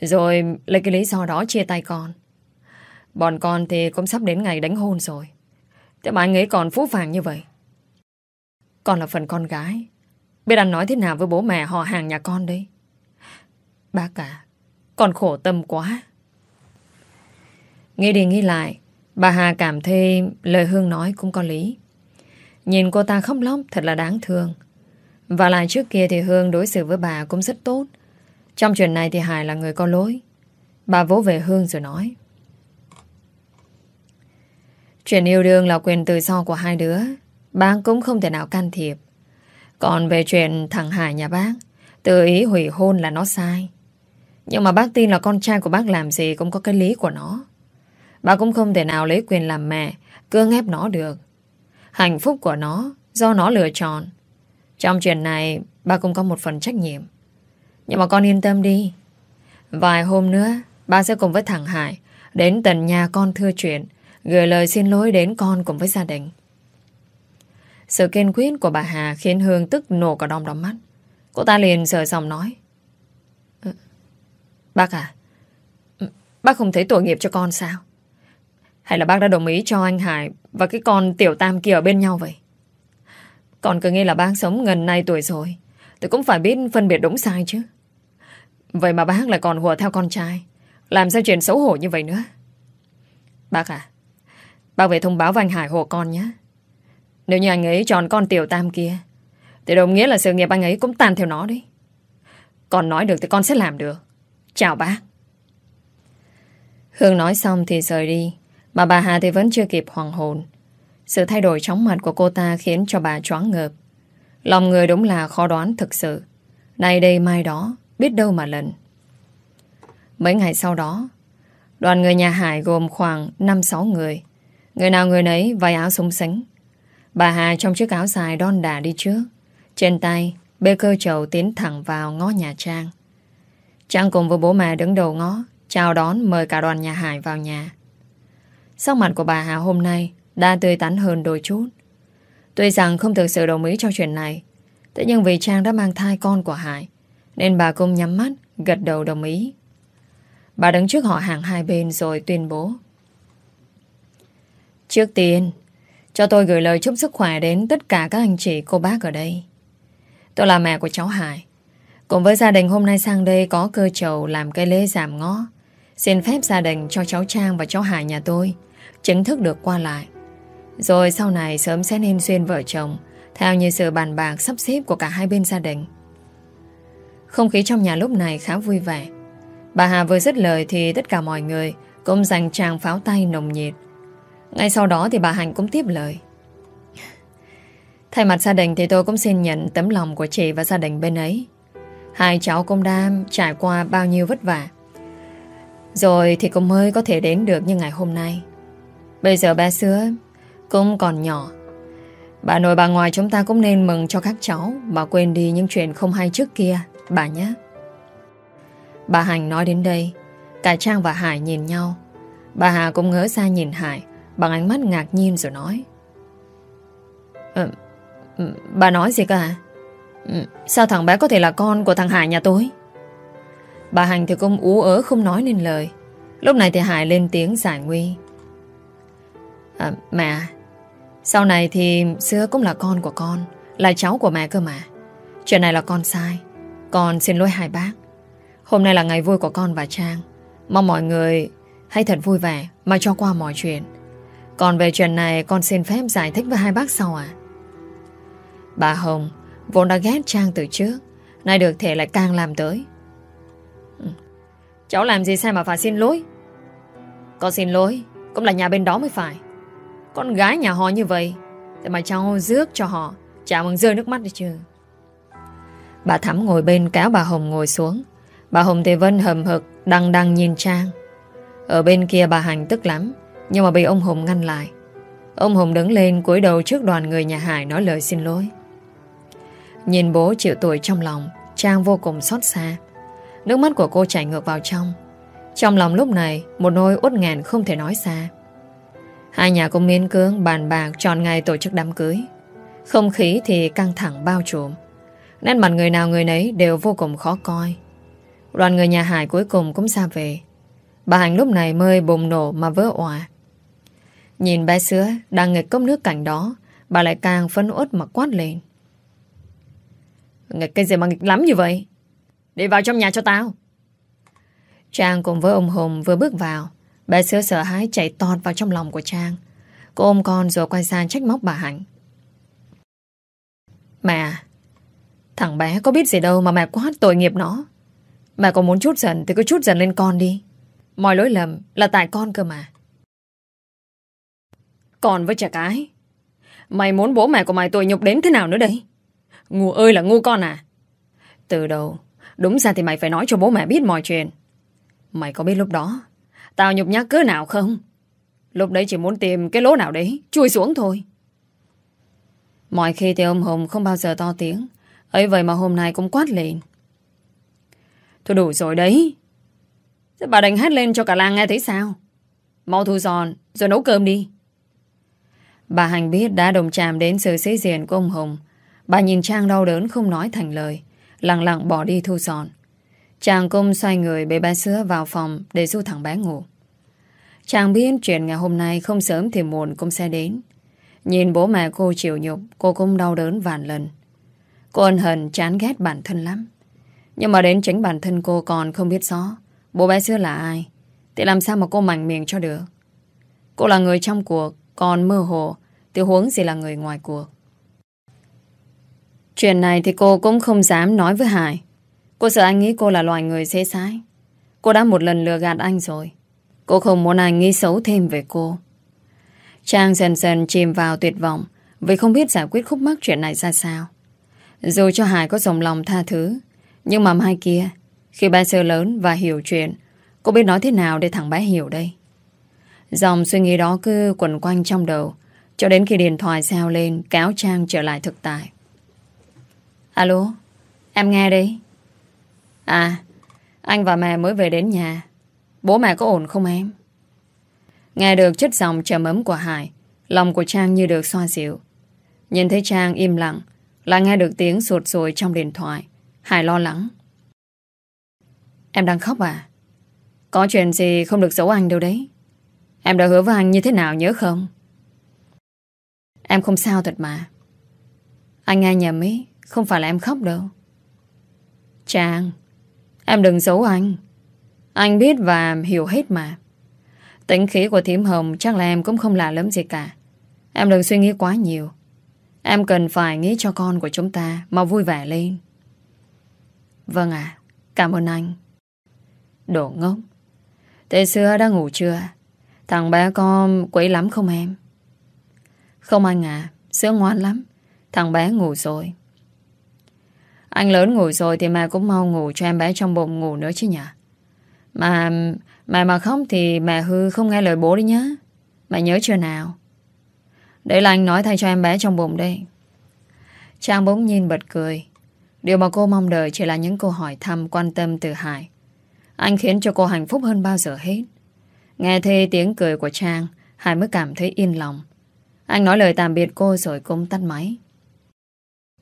Rồi lấy cái lý do đó chia tay con. Bọn con thì cũng sắp đến ngày đánh hôn rồi. Thế mà anh ấy còn phú phàng như vậy. Con là phần con gái. Biết anh nói thế nào với bố mẹ họ hàng nhà con đấy. Bác cả, con khổ tâm quá. Nghĩ đi nghĩ lại, bà Hà cảm thấy lời Hương nói cũng có lý. Nhìn cô ta khóc lóc thật là đáng thương. Và lại trước kia thì Hương đối xử với bà cũng rất tốt. Trong chuyện này thì Hải là người có lỗi. Bà vỗ về Hương rồi nói. Chuyện yêu đương là quyền tự do của hai đứa. Bác cũng không thể nào can thiệp. Còn về chuyện thằng Hải nhà bác, tự ý hủy hôn là nó sai. Nhưng mà bác tin là con trai của bác làm gì cũng có cái lý của nó. Bác cũng không thể nào lấy quyền làm mẹ, cưỡng ép nó được. Hạnh phúc của nó, do nó lựa chọn. Trong chuyện này, bác cũng có một phần trách nhiệm. Nhưng mà con yên tâm đi. Vài hôm nữa, ba sẽ cùng với thằng Hải đến tận nhà con thưa chuyện, gửi lời xin lỗi đến con cùng với gia đình. Sự kiên quyết của bà Hà khiến Hương tức nổ cả đom đóm mắt. Cô ta liền sờ xong nói. Ờ, bác à, ừ, bác không thấy tội nghiệp cho con sao? Hay là bác đã đồng ý cho anh Hải và cái con tiểu tam kia ở bên nhau vậy? Còn cứ nghĩ là bác sống gần nay tuổi rồi Thì cũng phải biết phân biệt đúng sai chứ Vậy mà bác lại còn hùa theo con trai Làm sao chuyện xấu hổ như vậy nữa Bác à Bác về thông báo với anh Hải hộ con nhé Nếu như anh ấy chọn con tiểu tam kia Thì đồng nghĩa là sự nghiệp anh ấy cũng tan theo nó đấy Con nói được thì con sẽ làm được Chào bác Hương nói xong thì rời đi Mà bà Hà thì vẫn chưa kịp hoàng hồn sự thay đổi chóng mặt của cô ta khiến cho bà choáng ngợp. Lòng người đúng là khó đoán thực sự. Nay đây mai đó, biết đâu mà lần. Mấy ngày sau đó, đoàn người nhà Hải gồm khoảng 5-6 người. Người nào người nấy váy áo súng sánh. Bà Hà trong chiếc áo dài đon đà đi trước. Trên tay, bê cơ chầu tiến thẳng vào ngõ nhà Trang. Trang cùng với bố mẹ đứng đầu ngõ, chào đón mời cả đoàn nhà Hải vào nhà. Sắc mặt của bà Hà hôm nay đã tươi tắn hơn đôi chút. Tuy rằng không thực sự đồng ý cho chuyện này, thế nhưng vì Trang đã mang thai con của Hải, nên bà cũng nhắm mắt, gật đầu đồng ý. Bà đứng trước họ hàng hai bên rồi tuyên bố. Trước tiên, cho tôi gửi lời chúc sức khỏe đến tất cả các anh chị cô bác ở đây. Tôi là mẹ của cháu Hải. Cùng với gia đình hôm nay sang đây có cơ chầu làm cây lễ giảm ngó. Xin phép gia đình cho cháu Trang và cháu Hải nhà tôi chính thức được qua lại. Rồi sau này sớm sẽ nên duyên vợ chồng Theo như sự bàn bạc sắp xếp của cả hai bên gia đình Không khí trong nhà lúc này khá vui vẻ Bà Hà vừa dứt lời thì tất cả mọi người cũng dành tràng pháo tay nồng nhiệt. Ngay sau đó thì bà Hạnh cũng tiếp lời. Thay mặt gia đình thì tôi cũng xin nhận tấm lòng của chị và gia đình bên ấy. Hai cháu cũng đã trải qua bao nhiêu vất vả. Rồi thì cũng mới có thể đến được như ngày hôm nay. Bây giờ bé xưa cũng còn nhỏ Bà nội bà ngoài chúng ta cũng nên mừng cho các cháu mà quên đi những chuyện không hay trước kia, Bà nhé Bà Hành nói đến đây, Cả Trang và Hải nhìn nhau Bà Hà cũng ngỡ ra nhìn Hải Bằng ánh mắt ngạc nhiên rồi nói. Ờ, ừ, Bà nói gì cả ừ, Sao thằng bé có thể là con của thằng Hải nhà tôi? Bà Hành thì cũng ú ớ không nói nên lời. Lúc này thì Hải lên tiếng giải nguy. À, Mẹ sau này thì xưa cũng là con của con Là cháu của mẹ cơ mà. Chuyện này là con sai. Con xin lỗi hai bác. Hôm nay là ngày vui của con và Trang. Mong mọi người hãy thật vui vẻ Mà cho qua mọi chuyện. Còn về chuyện này, con xin phép giải thích với hai bác sau à Bà Hồng Vốn đã ghét Trang từ trước, Nay được thể lại càng làm tới. Ừ. Cháu làm gì sai mà phải xin lỗi? Con xin lỗi, Cũng là nhà bên đó mới phải. Con gái nhà họ như vậy, Thế mà cháu rước cho họ, Chả mừng rơi nước mắt đi chứ. Bà Thắm ngồi bên kéo bà Hồng ngồi xuống. Bà Hồng thì Vân hầm hực Đăng đăng nhìn Trang. Ở bên kia bà Hành tức lắm. Nhưng mà bị ông Hùng ngăn lại Ông Hùng đứng lên cúi đầu trước đoàn người nhà Hải Nói lời xin lỗi Nhìn bố chịu tuổi trong lòng, Trang vô cùng xót xa Nước mắt của cô chảy ngược vào trong Trong lòng lúc này, Một nỗi uất ngàn không thể nói xa Hai nhà cũng miên cưỡng bàn bạc chọn ngày tổ chức đám cưới. Không khí thì căng thẳng bao trùm. Nét mặt người nào người nấy đều vô cùng khó coi. Đoàn người nhà Hải cuối cùng cũng ra về. Bà hạnh lúc này mới bùng nổ mà vỡ òa. Nhìn bé sữa đang nghịch cốc nước cảnh đó, bà lại càng phấn uất mà quát lên. Nghịch cái gì mà nghịch lắm như vậy? Đi vào trong nhà cho tao. Trang cùng với ông Hùng vừa bước vào Bé sữa sợ hãi chạy tọt vào trong lòng của Trang. Cô ôm con rồi quay sang trách móc bà Hạnh. Mẹ Thằng bé có biết gì đâu mà mẹ quá tội nghiệp nó. Mẹ có muốn chút giận thì cứ chút giận lên con đi. Mọi lỗi lầm là tại con cơ mà. Còn với trẻ cái. Mày muốn bố mẹ của mày tội nhục đến thế nào nữa đây? Ngu ơi là ngu con à? Từ đầu, đúng ra thì mày phải nói cho bố mẹ biết mọi chuyện. Mày có biết lúc đó Tao nhục nhã cỡ nào không? Lúc đấy chỉ muốn tìm cái lỗ nào đấy, chui xuống thôi. Mọi khi thì ông Hùng không bao giờ to tiếng. ấy vậy mà hôm nay cũng quát lên. Thôi đủ rồi đấy. Thế bà đánh hát lên cho cả làng nghe thấy sao? Mau thu giòn rồi nấu cơm đi. Bà Hành biết đã đồng chạm đến sự sĩ diện của ông Hùng. Bà nhìn Trang đau đớn không nói thành lời. Lặng lặng bỏ đi thu dọn. Chàng cung xoay người bế bé sữa vào phòng để du thằng bé ngủ. Chàng biết chuyện ngày hôm nay không sớm thì muộn cũng sẽ đến. Nhìn bố mẹ cô chịu nhục, cô cũng đau đớn vạn lần. Cô ân hận chán ghét bản thân lắm. Nhưng mà đến chính bản thân cô còn không biết rõ bố bé xưa là ai. Thì làm sao mà cô mạnh miệng cho được. Cô là người trong cuộc, còn mơ hồ, thì huống gì là người ngoài cuộc. Chuyện này thì cô cũng không dám nói với Hải. Cô sợ anh nghĩ cô là loài người xế xái. Cô đã một lần lừa gạt anh rồi. Cô không muốn anh nghĩ xấu thêm về cô. Trang dần dần chìm vào tuyệt vọng vì không biết giải quyết khúc mắc chuyện này ra sao. Dù cho Hải có dòng lòng tha thứ nhưng mà mai kia khi ba sơ lớn và hiểu chuyện cô biết nói thế nào để thằng bé hiểu đây. Dòng suy nghĩ đó cứ quẩn quanh trong đầu cho đến khi điện thoại sao lên cáo Trang trở lại thực tại. Alo, em nghe đi. À, anh và mẹ mới về đến nhà. Bố mẹ có ổn không em? Nghe được chất giọng trầm ấm của Hải, lòng của Trang như được xoa dịu. Nhìn thấy Trang im lặng, là nghe được tiếng sụt sùi trong điện thoại. Hải lo lắng. Em đang khóc à? Có chuyện gì không được giấu anh đâu đấy. Em đã hứa với anh như thế nào nhớ không? Em không sao thật mà. Anh nghe nhầm ý, không phải là em khóc đâu. Trang, em đừng giấu anh. Anh biết và hiểu hết mà. Tính khí của thím hồng chắc là em cũng không lạ lắm gì cả. Em đừng suy nghĩ quá nhiều. Em cần phải nghĩ cho con của chúng ta mà vui vẻ lên. Vâng ạ, cảm ơn anh. Đồ ngốc. Thế xưa đã ngủ chưa? Thằng bé con quấy lắm không em? Không anh à, sữa ngoan lắm. Thằng bé ngủ rồi. Anh lớn ngủ rồi thì mẹ cũng mau ngủ cho em bé trong bụng ngủ nữa chứ nhỉ? Mà mẹ mà khóc thì mẹ hư không nghe lời bố đi nhá. Mẹ nhớ chưa nào? Đấy là anh nói thay cho em bé trong bụng đây. Trang bỗng nhìn bật cười. Điều mà cô mong đợi chỉ là những câu hỏi thăm quan tâm từ Hải. Anh khiến cho cô hạnh phúc hơn bao giờ hết. Nghe thấy tiếng cười của Trang, Hải mới cảm thấy yên lòng. Anh nói lời tạm biệt cô rồi cũng tắt máy.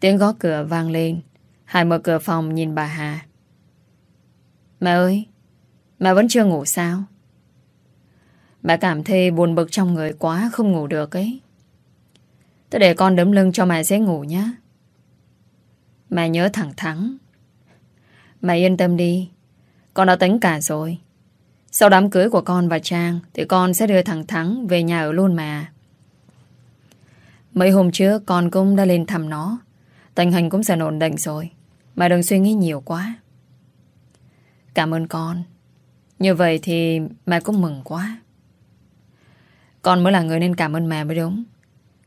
Tiếng gõ cửa vang lên. Hải mở cửa phòng nhìn bà Hà. Mẹ ơi, mẹ vẫn chưa ngủ sao? Mẹ cảm thấy buồn bực trong người quá không ngủ được ấy. Tôi để con đấm lưng cho mẹ dễ ngủ nhé. Mẹ nhớ thẳng thắng. Mẹ yên tâm đi. Con đã tính cả rồi. Sau đám cưới của con và Trang thì con sẽ đưa thằng Thắng về nhà ở luôn mà. Mấy hôm trước con cũng đã lên thăm nó. Tình hình cũng sẽ ổn định rồi. Mà đừng suy nghĩ nhiều quá. Cảm ơn con. Như vậy thì mẹ cũng mừng quá. Con mới là người nên cảm ơn mẹ mới đúng.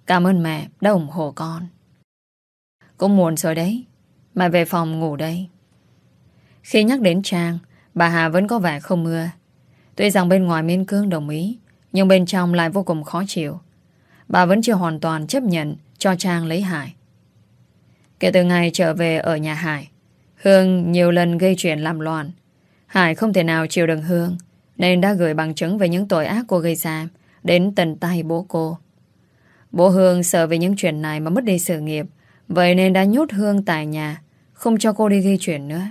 Cảm ơn mẹ đã ủng hộ con. Cũng muộn rồi đấy. Mẹ về phòng ngủ đây. Khi nhắc đến Trang, bà Hà vẫn có vẻ không mưa. Tuy rằng bên ngoài miên cương đồng ý, nhưng bên trong lại vô cùng khó chịu. Bà vẫn chưa hoàn toàn chấp nhận cho Trang lấy Hải. Kể từ ngày trở về ở nhà Hải, Hương nhiều lần gây chuyện làm loạn. Hải không thể nào chịu đựng Hương, nên đã gửi bằng chứng về những tội ác cô gây ra đến tận tay bố cô. Bố Hương sợ về những chuyện này mà mất đi sự nghiệp, vậy nên đã nhốt Hương tại nhà, không cho cô đi gây chuyện nữa.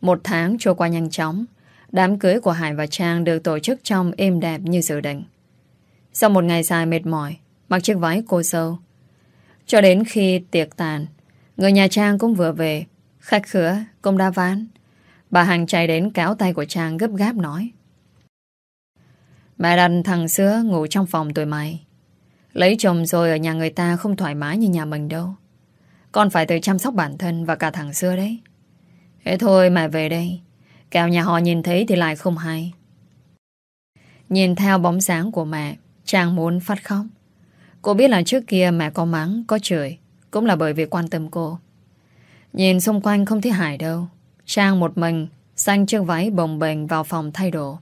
Một tháng trôi qua nhanh chóng, đám cưới của Hải và Trang được tổ chức trong êm đẹp như dự định. Sau một ngày dài mệt mỏi, mặc chiếc váy cô sâu, cho đến khi tiệc tàn, người nhà Trang cũng vừa về, khách khứa cũng đã ván. Bà Hằng chạy đến kéo tay của Trang gấp gáp nói. Mẹ đặt thằng xưa ngủ trong phòng tụi mày. Lấy chồng rồi ở nhà người ta không thoải mái như nhà mình đâu. Con phải tự chăm sóc bản thân và cả thằng xưa đấy. Thế thôi mẹ về đây cào nhà họ nhìn thấy thì lại không hay. Nhìn theo bóng dáng của mẹ, Trang muốn phát khóc. Cô biết là trước kia mẹ có mắng, có chửi, cũng là bởi vì quan tâm cô. Nhìn xung quanh không thấy Hải đâu. Trang một mình, xanh chiếc váy bồng bềnh vào phòng thay đồ.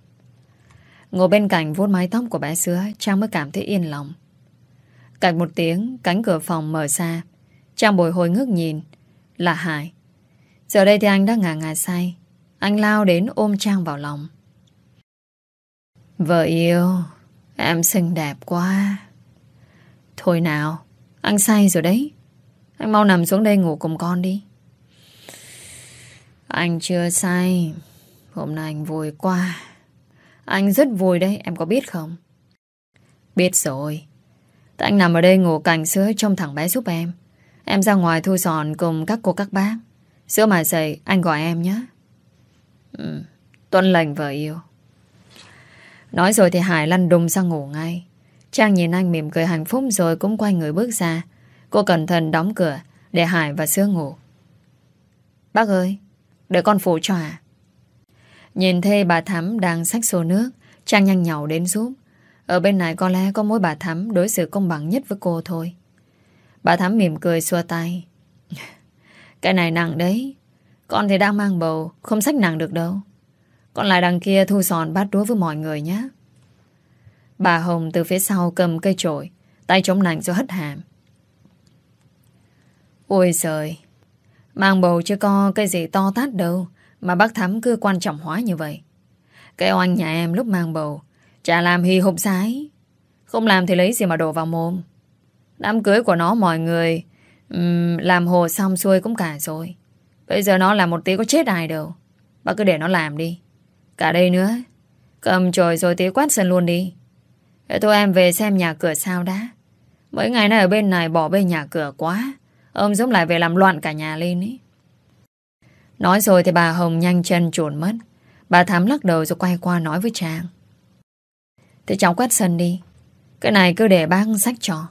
Ngồi bên cạnh vuốt mái tóc của bé sữa, Trang mới cảm thấy yên lòng. Cạnh một tiếng, cánh cửa phòng mở ra. Trang bồi hồi ngước nhìn. Là Hải. Giờ đây thì anh đã ngả ngả say. Anh lao đến ôm Trang vào lòng. Vợ yêu, em xinh đẹp quá. Thôi nào, anh say rồi đấy. Anh mau nằm xuống đây ngủ cùng con đi. Anh chưa say. Hôm nay anh vui quá. Anh rất vui đấy, em có biết không? Biết rồi. Tại anh nằm ở đây ngủ cành sữa trông thằng bé giúp em. Em ra ngoài thu sòn cùng các cô các bác. Sữa mà dậy, anh gọi em nhé. Ừ, tuân lệnh vợ yêu. Nói rồi thì Hải lăn đùng sang ngủ ngay. Trang nhìn anh mỉm cười hạnh phúc rồi cũng quay người bước ra. Cô cẩn thận đóng cửa để Hải và Sương ngủ. Bác ơi, để con phụ cho à? Nhìn thấy bà Thắm đang xách xô nước, Trang nhanh nhậu đến giúp. Ở bên này có lẽ có mỗi bà Thắm đối xử công bằng nhất với cô thôi. Bà Thắm mỉm cười xua tay. Cái này nặng đấy. Con thì đang mang bầu, không sách nàng được đâu. Con lại đằng kia thu sòn bát đũa với mọi người nhé. Bà Hồng từ phía sau cầm cây trội, tay chống nạnh rồi hất hàm. Ôi trời, mang bầu chưa có cây gì to tát đâu, mà bác Thắm cứ quan trọng hóa như vậy. Cái oanh nhà em lúc mang bầu, chả làm hì hụp sái. Không làm thì lấy gì mà đổ vào mồm. Đám cưới của nó mọi người um, làm hồ xong xuôi cũng cả rồi. Bây giờ nó làm một tí có chết ai đâu. bà cứ để nó làm đi. Cả đây nữa. Cầm chổi rồi tí quát sân luôn đi. Để tôi em về xem nhà cửa sao đã. Mấy ngày nay ở bên này bỏ bê nhà cửa quá. Ông giống lại về làm loạn cả nhà lên ý. Nói rồi thì bà Hồng nhanh chân chuồn mất. Bà Thắm lắc đầu rồi quay qua nói với Trang. Thế cháu quét sân đi. Cái này cứ để bác sách cho.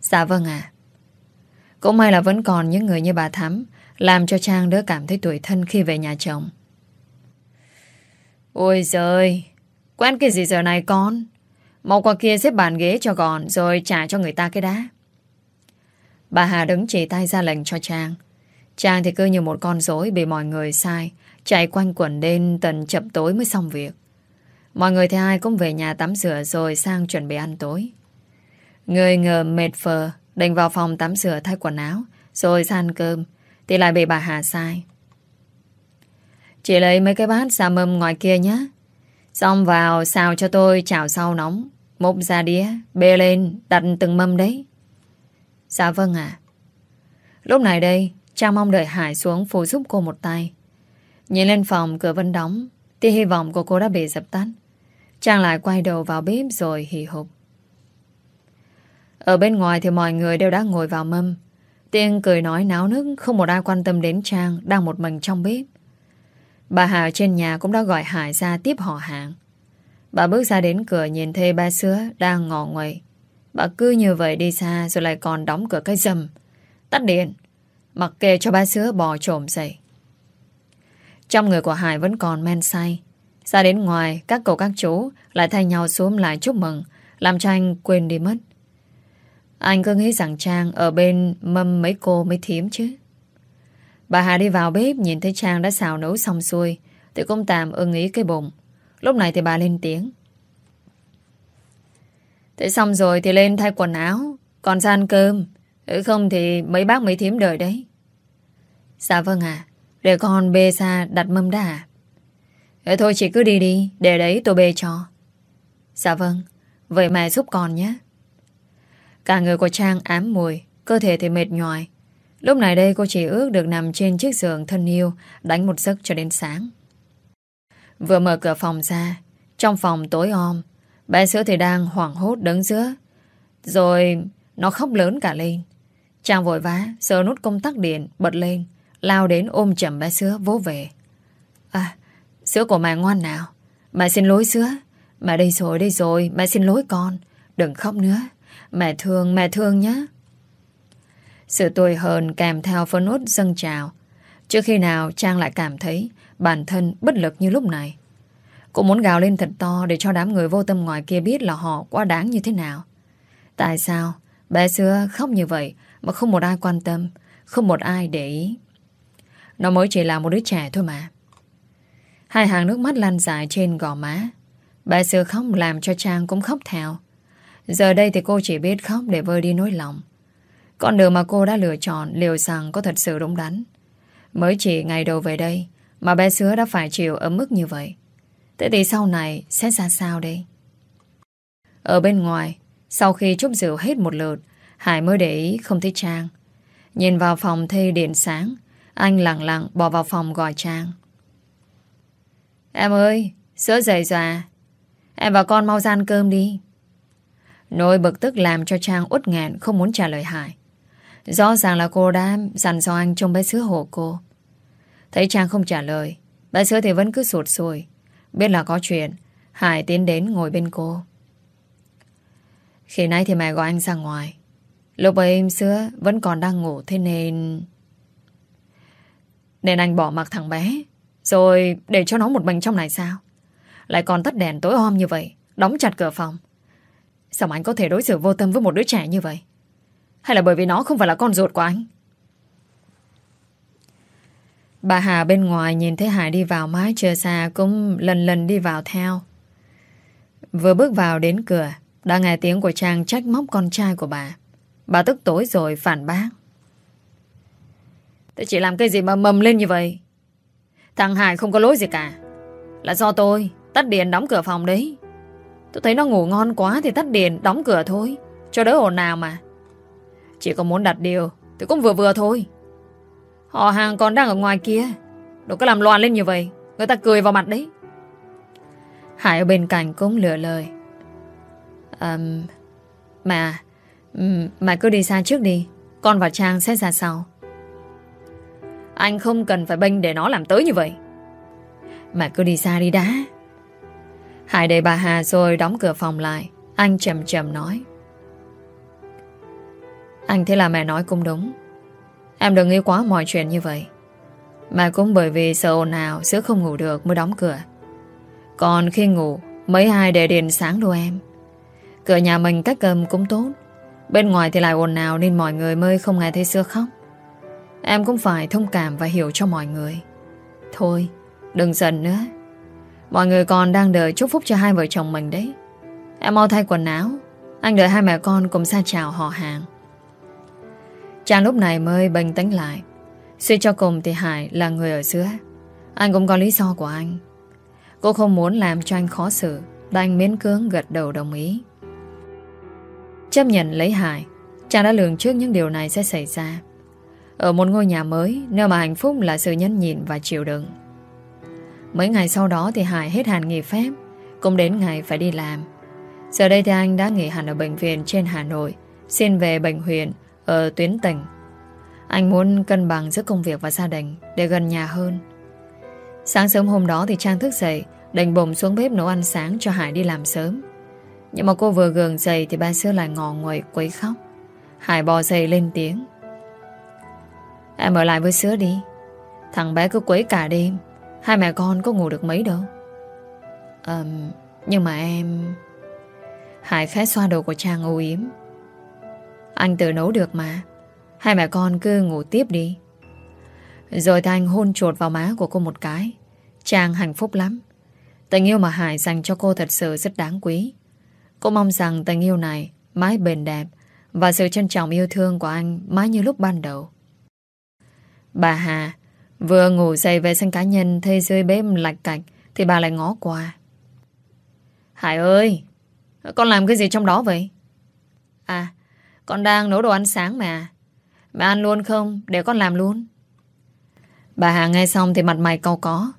Dạ vâng ạ. Cũng may là vẫn còn những người như bà Thắm làm cho Trang đỡ cảm thấy tuổi thân khi về nhà chồng. Ôi giời, quen cái gì giờ này con? Mau qua kia xếp bàn ghế cho gọn rồi trả cho người ta cái đá. Bà Hà đứng chỉ tay ra lệnh cho Trang. Trang thì cứ như một con rối bị mọi người sai, chạy quanh quẩn đến tận chậm tối mới xong việc. Mọi người thì ai cũng về nhà tắm rửa rồi sang chuẩn bị ăn tối. Người ngờ mệt phờ, đành vào phòng tắm rửa thay quần áo, rồi ăn cơm, thì lại bị bà Hà sai. Chị lấy mấy cái bát xà mâm ngoài kia nhé. Xong vào xào cho tôi chảo sau nóng, múc ra đĩa, bê lên, đặt từng mâm đấy. Dạ vâng ạ. Lúc này đây, Trang mong đợi Hải xuống phụ giúp cô một tay. Nhìn lên phòng cửa vẫn đóng, thì hy vọng của cô đã bị dập tắt. Trang lại quay đầu vào bếp rồi hì hụp. Ở bên ngoài thì mọi người đều đã ngồi vào mâm. Tiên cười nói náo nức không một ai quan tâm đến Trang đang một mình trong bếp. Bà Hà trên nhà cũng đã gọi Hải ra tiếp họ hàng. Bà bước ra đến cửa nhìn thấy ba sữa đang ngỏ nguậy. Bà cứ như vậy đi xa rồi lại còn đóng cửa cái dầm. Tắt điện. Mặc kệ cho ba sữa bò trộm dậy. Trong người của Hải vẫn còn men say. Ra đến ngoài, các cậu các chú lại thay nhau xuống lại chúc mừng, làm cho anh quên đi mất. Anh cứ nghĩ rằng Trang ở bên mâm mấy cô mới thiếm chứ. Bà Hà đi vào bếp, nhìn thấy Trang đã xào nấu xong xuôi, thì cũng tạm ưng ý cái bụng. Lúc này thì bà lên tiếng. Thế xong rồi thì lên thay quần áo, Còn ra ăn cơm Nếu không thì mấy bác mấy thím đợi đấy Dạ vâng ạ, Để con bê xa đặt mâm đã à thôi chị cứ đi đi, Để đấy tôi bê cho Dạ vâng Vậy mẹ giúp con nhé Cả người của Trang ám mùi, Cơ thể thì mệt nhòi Lúc này đây cô chỉ ước được nằm trên chiếc giường thân yêu, Đánh một giấc cho đến sáng. Vừa mở cửa phòng ra, Trong phòng tối om, Bé sữa thì đang hoảng hốt đứng giữa. Rồi nó khóc lớn cả lên. Trang vội vã Sờ nút công tắc điện, bật lên, Lao đến ôm chầm bé sữa, vỗ về. À sữa của mẹ ngoan nào? Mẹ xin lỗi sữa. Mẹ đây rồi đây rồi, Mẹ xin lỗi con, Đừng khóc nữa. Mẹ thương mẹ thương nhé Sự tuổi hờn kèm theo phân út dâng trào Trước khi nào Trang lại cảm thấy Bản thân bất lực như lúc này Cô muốn gào lên thật to để cho đám người vô tâm ngoài kia biết là họ quá đáng như thế nào. Tại sao bé xưa khóc như vậy mà không một ai quan tâm, không một ai để ý. Nó mới chỉ là một đứa trẻ thôi mà. Hai hàng nước mắt lan dài trên gò má. Bé xưa khóc làm cho Trang cũng khóc theo. Giờ đây thì cô chỉ biết khóc để vơi đi nỗi lòng. Con đường mà cô đã lựa chọn, liệu rằng có thật sự đúng đắn. Mới chỉ ngày đầu về đây, Mà bé Sứa đã phải chịu ở mức như vậy Thế thì sau này sẽ ra sao đây? Ở bên ngoài, Sau khi chúc rượu hết một lượt, Hải mới để ý không thấy Trang Nhìn vào phòng thê điện sáng, Anh lặng lặng bỏ vào phòng gọi Trang Em ơi, Sữa dậy dòa. Em và con mau gian cơm đi Nỗi bực tức làm cho Trang út ngàn Không muốn trả lời Hải. Rõ ràng là cô đã dặn dò anh trong bé sứ hộ cô. Thấy Trang không trả lời, Bé sứ thì vẫn cứ sụt sùi. Biết là có chuyện, Hải tiến đến ngồi bên cô. Khi nãy thì mẹ gọi anh ra ngoài. Lúc ấy em sữa Vẫn còn đang ngủ, thế nên Nên anh bỏ mặc thằng bé, Rồi để cho nó một mình trong này sao? Lại còn tắt đèn tối om như vậy, Đóng chặt cửa phòng. Sao mà anh có thể đối xử vô tâm với một đứa trẻ như vậy Hay là bởi vì nó không phải là con ruột của anh Bà Hà bên ngoài nhìn thấy Hải đi vào mái chờ xa cũng lần lần đi vào theo. Vừa bước vào đến cửa, đã nghe tiếng của Trang trách móc con trai của bà. Bà tức tối rồi phản bác. Tôi chỉ làm cái gì mà mầm lên như vậy? Thằng Hải không có lỗi gì cả. Là do tôi tắt điện đóng cửa phòng đấy. Tôi thấy nó ngủ ngon quá thì tắt điện đóng cửa thôi. Cho đỡ ồn nào mà. Chỉ có muốn đặt điều thì cũng vừa vừa thôi. Họ hàng còn đang ở ngoài kia Đừng có làm loạn lên như vậy Người ta cười vào mặt đấy Hải ở bên cạnh cũng lửa lời um, Mà um, Mà cứ đi xa trước đi Con và Trang sẽ ra sau Anh không cần phải bênh để nó làm tới như vậy Mà cứ đi xa đi đã Hải đẩy bà Hà rồi đóng cửa phòng lại. Anh chậm chậm nói. Anh thấy là mẹ nói cũng đúng. Em đừng nghĩ quá mọi chuyện như vậy. Mà cũng bởi vì sợ ồn ào, Sữa không ngủ được mới đóng cửa. Còn khi ngủ, Mấy ai để điện sáng đâu em? Cửa nhà mình cách cầm cũng tốt. Bên ngoài thì lại ồn ào Nên mọi người mới không nghe thấy sữa khóc. Em cũng phải thông cảm và hiểu cho mọi người. Thôi, Đừng giận nữa. Mọi người còn đang đợi chúc phúc cho hai vợ chồng mình đấy. Em mau thay quần áo. Anh đợi hai mẹ con cùng xa chào họ hàng. Chàng lúc này mới bình tĩnh lại. Suy cho cùng thì Hải là người ở giữa Anh cũng có lý do của anh. Cô không muốn làm cho anh khó xử Đành miễn cưỡng gật đầu đồng ý. Chấp nhận lấy Hải, Chàng đã lường trước những điều này sẽ xảy ra. Ở một ngôi nhà mới, Nơi mà hạnh phúc là sự nhẫn nhịn và chịu đựng. Mấy ngày sau đó thì Hải hết hạn nghỉ phép Cũng đến ngày phải đi làm Giờ đây thì anh đã nghỉ hẳn ở bệnh viện trên Hà Nội, Xin về bệnh huyện ở tuyến tỉnh. Anh muốn cân bằng giữa công việc và gia đình để gần nhà hơn. Sáng sớm hôm đó thì Trang thức dậy, đành bồng xuống bếp nấu ăn sáng cho Hải đi làm sớm. Nhưng mà cô vừa gường dậy thì ba xưa lại ngò nguậy, quấy khóc. Hải bò dậy lên tiếng. Em ở lại với sữa đi. Thằng bé cứ quấy cả đêm. Hai mẹ con có ngủ được mấy đâu. Um, nhưng mà em... Hải khẽ xoa đầu của Trang ưu yếm. Anh tự nấu được mà. Hai mẹ con cứ ngủ tiếp đi. Rồi thì anh hôn chuột vào má của cô một cái. Trang hạnh phúc lắm. Tình yêu mà Hải dành cho cô thật sự rất đáng quý. Cô mong rằng tình yêu này Mãi bền đẹp Và sự trân trọng yêu thương của anh Mãi như lúc ban đầu. Bà Hà Vừa ngủ dậy vệ sinh cá nhân Thấy dưới bếp lạch cạch, Thì bà lại ngó qua. Hải ơi, Con làm cái gì trong đó vậy? À con đang nấu đồ ăn sáng mà. Bà ăn luôn không? Để con làm luôn. Bà Hà nghe xong thì mặt mày cau có.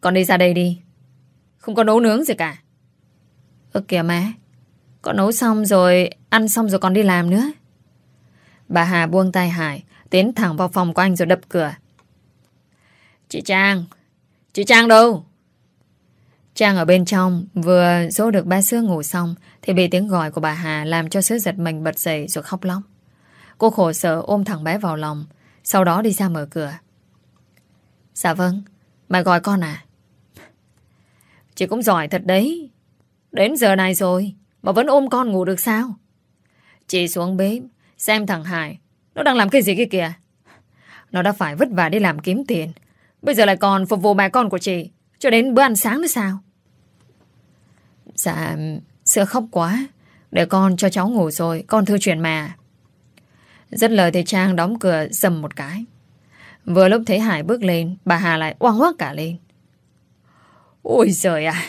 Con đi ra đây đi. Không có nấu nướng gì cả. Ơ kìa má, Con nấu xong rồi, Ăn xong rồi còn đi làm nữa. Bà Hà buông tay Hải Tiến thẳng vào phòng của anh rồi đập cửa Chị Trang Chị Trang đâu Trang ở bên trong vừa dỗ được ba sữa ngủ xong thì bị tiếng gọi của bà Hà làm cho sữa giật mình bật dậy rồi khóc lóc. Cô khổ sở ôm thằng bé vào lòng sau đó đi ra mở cửa. Dạ vâng, bà gọi con à? Chị cũng giỏi thật đấy. Đến giờ này rồi mà vẫn ôm con ngủ được sao? Chị xuống bếp xem thằng Hải nó đang làm cái gì kia kìa. Nó đã phải vất vả đi làm kiếm tiền Bây giờ lại còn phục vụ mẹ con của chị Cho đến bữa ăn sáng nữa sao Dạ Sữa khóc quá Để con cho cháu ngủ rồi Con thư chuyện mà Rất lời thì Trang đóng cửa dầm một cái Vừa lúc thấy Hải bước lên, bà Hà lại oang hoác cả lên. Ôi giời à!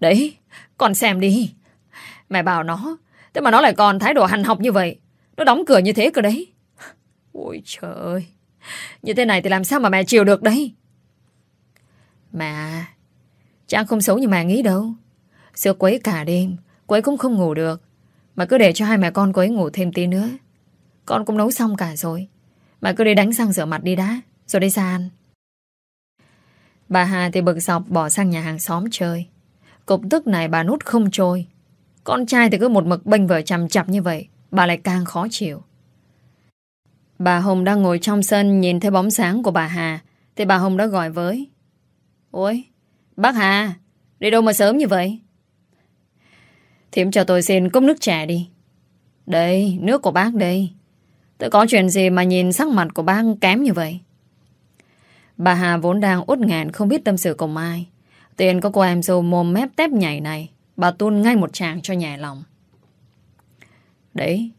Đấy, con xem đi. Mẹ bảo nó, thế mà nó lại còn thái độ hành học như vậy. Nó đóng cửa như thế cơ đấy. Ôi trời ơi! Như thế này thì làm sao mà mẹ chịu được đấy? Mà, Trang không xấu như mẹ nghĩ đâu. Sữa quấy cả đêm, quấy cũng không ngủ được. Mà cứ để cho hai mẹ con quấy ngủ thêm tí nữa. Con cũng nấu xong cả rồi. Mà cứ đi đánh răng rửa mặt đi đã, rồi đi ra ăn. Bà Hà thì bực dọc bỏ sang nhà hàng xóm chơi. Cục tức này bà nút không trôi. Con trai thì cứ một mực bênh vợ chằm chặp như vậy, bà lại càng khó chịu. Bà Hồng đang ngồi trong sân nhìn thấy bóng sáng của bà Hà, thì bà Hồng đã gọi với. Ôi, bác Hà, đi đâu mà sớm như vậy? Thiếm cho tôi xin cốc nước trà đi. Đây, nước của bác đây. Tôi có chuyện gì mà nhìn sắc mặt của bác kém như vậy? Bà Hà vốn đang út ngàn không biết tâm sự cùng ai. Tiền có cô em dâu mồm mép tép nhảy này, bà tuôn ngay một tràng cho nhẹ lòng. Đấy,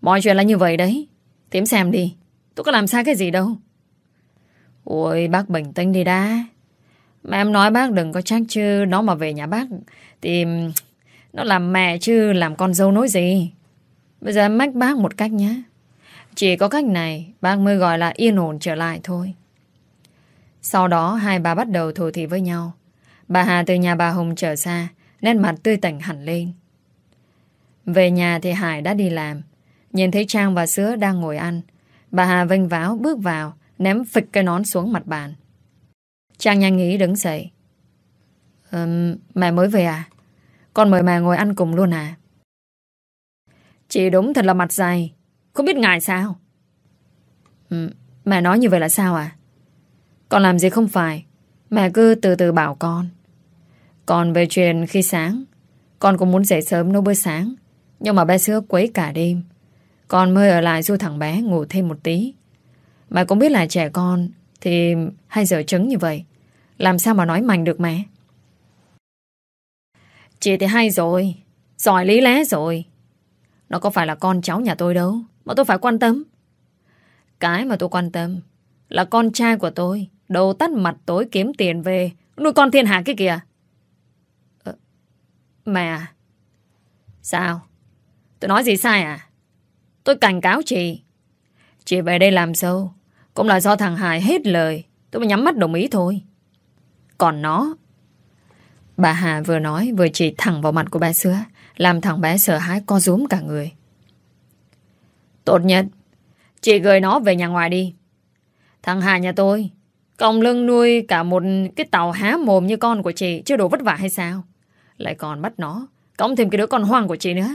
mọi chuyện là như vậy đấy. Thiếm xem đi, tôi có làm sai cái gì đâu. Ôi, bác bình tĩnh đi đã. Mà em nói bác đừng có trách chứ. Nó mà về nhà bác Thì nó làm mẹ chứ làm con dâu nói gì? Bây giờ em mách bác một cách nhé Chỉ có cách này Bác mới gọi là yên ổn trở lại thôi. Sau đó hai bà bắt đầu thổ thị với nhau. Bà Hà từ nhà bà Hùng trở xa Nét mặt tươi tỉnh hẳn lên. Về nhà thì Hải đã đi làm. Nhìn thấy Trang và Sữa đang ngồi ăn Bà Hà vênh váo bước vào Ném phịch cái nón xuống mặt bàn. Trang nhanh nghĩ đứng dậy. Um, Mẹ mới về à? Con mời mẹ ngồi ăn cùng luôn à? Chị đúng thật là mặt dày Không biết ngại sao? Um, Mẹ nói như vậy là sao à? Con làm gì không phải Mẹ cứ từ từ bảo con. Còn về chuyện khi sáng Con cũng muốn dậy sớm nấu bữa sáng Nhưng mà bé sữa quấy cả đêm con mới ở lại du thằng bé ngủ thêm một tí. Mẹ cũng biết là trẻ con Thì hay dở trứng như vậy. Làm sao mà nói mạnh được mẹ? Chị thì hay rồi. Giỏi lý lẽ rồi. Nó có phải là con cháu nhà tôi đâu Mà tôi phải quan tâm. Cái mà tôi quan tâm Là con trai của tôi Đầu tắt mặt tối kiếm tiền về Nuôi con thiên hạ cái kìa. Ờ, Mẹ à? Sao? Tôi nói gì sai à? Tôi cảnh cáo chị. Chị về đây làm sâu Cũng là do thằng Hải hết lời. Tôi mới nhắm mắt đồng ý thôi. Còn nó Bà Hà vừa nói vừa chỉ thẳng vào mặt của bé xưa, Làm thằng bé sợ hãi co rúm cả người. Tốt nhất Chị gửi nó về nhà ngoài đi. Thằng Hà nhà tôi Còng lưng nuôi cả một cái tàu há mồm như con của chị Chưa đủ vất vả hay sao? Lại còn bắt nó Cống thêm cái đứa con hoang của chị nữa.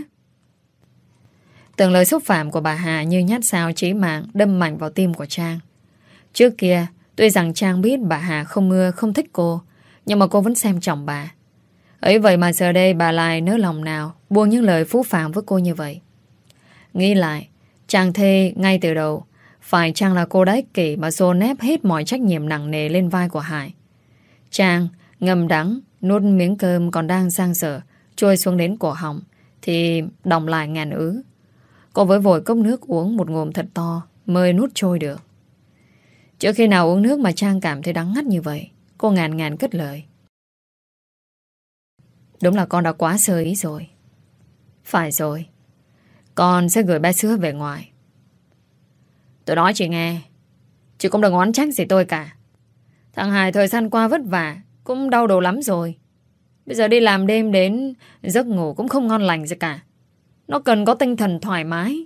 Từng lời xúc phạm của bà Hà như nhát sao chí mạng đâm mạnh vào tim của Trang. Trước kia, Tuy rằng Trang biết bà Hà không mưa không thích cô Nhưng mà cô vẫn xem trọng bà. Ấy vậy mà giờ đây bà lại nỡ lòng nào Buông những lời phú phạm với cô như vậy? Nghĩ lại Trang thê ngay từ đầu Phải Trang là cô đáy kỷ Mà dồn ép hết mọi trách nhiệm nặng nề lên vai của Hải? Trang ngầm đắng Nuốt miếng cơm còn đang sang sở Trôi xuống đến cổ họng Thì đồng lại ngàn ứ. Cô với vội cốc nước uống một ngụm thật to, Mới nút trôi được. Trước khi nào uống nước mà Trang cảm thấy đắng ngắt như vậy, Cô ngàn ngàn cất lời. Đúng là con đã quá sơ ý rồi. Phải rồi, Con sẽ gửi ba sữa về ngoài. Tôi nói chị nghe, Chị cũng đừng oán trách gì tôi cả. Thằng Hải thời gian qua vất vả, Cũng đau đầu lắm rồi. Bây giờ đi làm đêm đến, Giấc ngủ cũng không ngon lành gì cả. Nó cần có tinh thần thoải mái.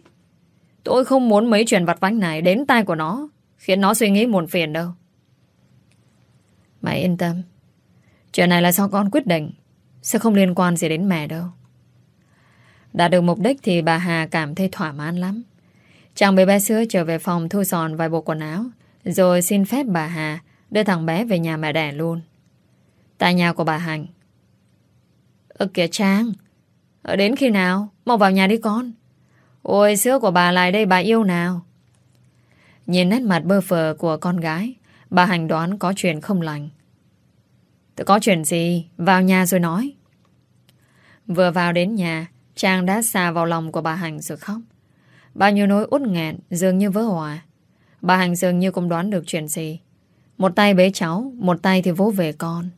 Tôi không muốn mấy chuyện vặt vánh này Đến tai của nó, Khiến nó suy nghĩ muộn phiền đâu. Mày yên tâm. Chuyện này là do con quyết định, Sẽ không liên quan gì đến mẹ đâu. Đạt được mục đích thì bà Hà cảm thấy thỏa mãn lắm. Chàng bé bé sữa trở về phòng thu dọn vài bộ quần áo, Rồi xin phép bà Hà Đưa thằng bé về nhà mẹ đẻ luôn. Tại nhà của bà Hạnh. Ơ kìa Trang, Ở đến khi nào? Mau vào nhà đi con. Ôi sữa của bà lại đây bà yêu nào. Nhìn nét mặt bơ phờ của con gái Bà Hành đoán có chuyện không lành. Tôi có chuyện gì? Vào nhà rồi nói. Vừa vào đến nhà Trang đã xà vào lòng của bà Hành rồi khóc. Bao nhiêu nỗi út nghẹn dường như vỡ hòa. Bà hành dường như cũng đoán được chuyện gì. Một tay bế cháu, một tay thì vỗ về con.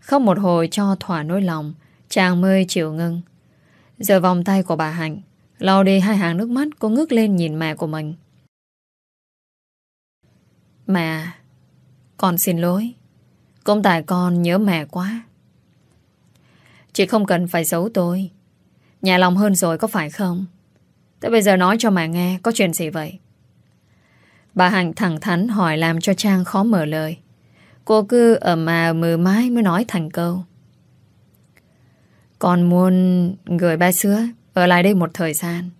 Không một hồi cho thỏa nỗi lòng, chàng mới chịu ngưng. Giờ vòng tay của bà Hạnh, lau đi hai hàng nước mắt, cô ngước lên nhìn mẹ của mình. Mẹ, con xin lỗi. Cũng tại con nhớ mẹ quá. Chị không cần phải giấu tôi. Nhà lòng hơn rồi có phải không? Thế bây giờ nói cho mẹ nghe có chuyện gì vậy? Bà Hạnh thẳng thắn hỏi làm cho Trang khó mở lời. Cô cứ ở mà mờ mái mới nói thành câu. Con muốn gửi ba sữa ở lại đây một thời gian.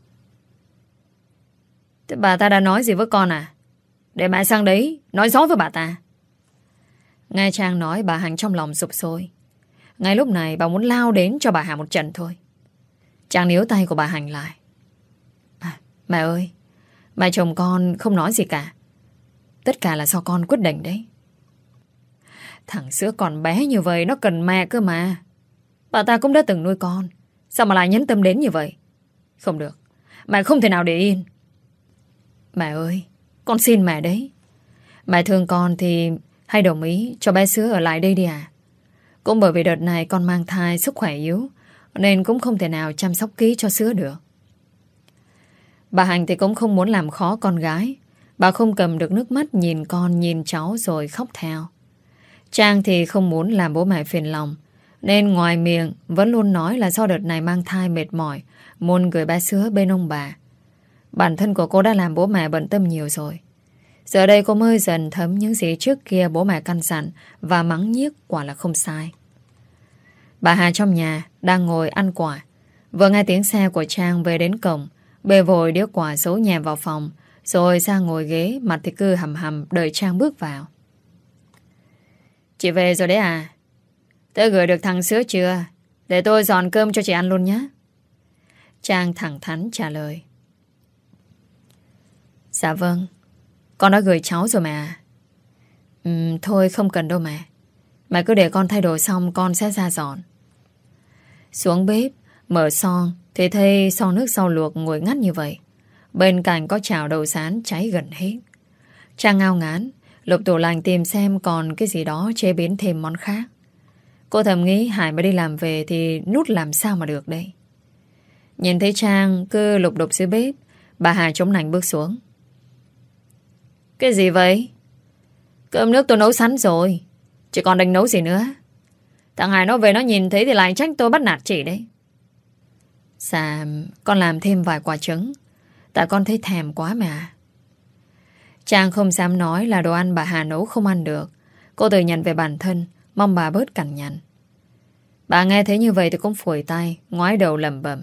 Thế bà ta đã nói gì với con à? Để mẹ sang đấy nói rõ với bà ta. Nghe Trang nói bà Hằng trong lòng sụp sôi. Ngay lúc này bà muốn lao đến cho bà Hà một trận thôi. Trang níu tay của bà Hằng lại. À, mẹ ơi, mẹ chồng con không nói gì cả. Tất cả là do con quyết định đấy. Thằng sữa còn bé như vậy nó cần mẹ cơ mà. Bà ta cũng đã từng nuôi con. Sao mà lại nhấn tâm đến như vậy? Không được. Mẹ không thể nào để yên. Mẹ ơi, con xin mẹ đấy. Mẹ thương con thì hãy đồng ý cho bé sữa ở lại đây đi à. Cũng bởi vì đợt này con mang thai sức khỏe yếu nên cũng không thể nào chăm sóc kỹ cho sữa được. Bà Hành thì cũng không muốn làm khó con gái. Bà không cầm được nước mắt nhìn con nhìn cháu rồi khóc theo. Trang thì không muốn làm bố mẹ phiền lòng nên ngoài miệng vẫn luôn nói là do đợt này mang thai mệt mỏi muốn gửi ba sữa bên ông bà. Bản thân của cô đã làm bố mẹ bận tâm nhiều rồi. Giờ đây cô mới dần thấm những gì trước kia bố mẹ căn dặn và mắng nhiếc quả là không sai. Bà Hà trong nhà đang ngồi ăn quả. Vừa nghe tiếng xe của Trang về đến cổng, bề vội đĩa quả giấu nhẹ vào phòng, rồi ra ngồi ghế, mặt thì cứ hầm hầm đợi Trang bước vào. Chị về rồi đấy à? Tớ gửi được thằng sữa chưa? Để tôi dọn cơm cho chị ăn luôn nhé. Trang thẳng thắn trả lời. Dạ vâng. Con đã gửi cháu rồi mà. Ừ, thôi không cần đâu mà. Mẹ cứ để con thay đồ xong con sẽ ra dọn. Xuống bếp, mở son thì thấy son nước sau luộc ngồi ngắt như vậy. Bên cạnh có chảo đầu sán cháy gần hết. Trang ngao ngán, lục tủ lạnh tìm xem còn cái gì đó chế biến thêm món khác. Cô thầm nghĩ Hải mới đi làm về thì nút làm sao mà được đây. Nhìn thấy Trang cứ lục đục dưới bếp, bà Hà chống nành bước xuống. Cái gì vậy? Cơm nước tôi nấu sẵn rồi. Chỉ còn đành nấu gì nữa. Thằng Hải nó về nó nhìn thấy thì lại trách tôi bắt nạt chị đấy. Dạ, con làm thêm vài quả trứng. Tại con thấy thèm quá mà. Trang không dám nói là đồ ăn bà Hà nấu không ăn được. Cô tự nhận về bản thân, mong bà bớt cằn nhằn. Bà nghe thấy như vậy thì cũng phủi tay, ngoái đầu lầm bầm.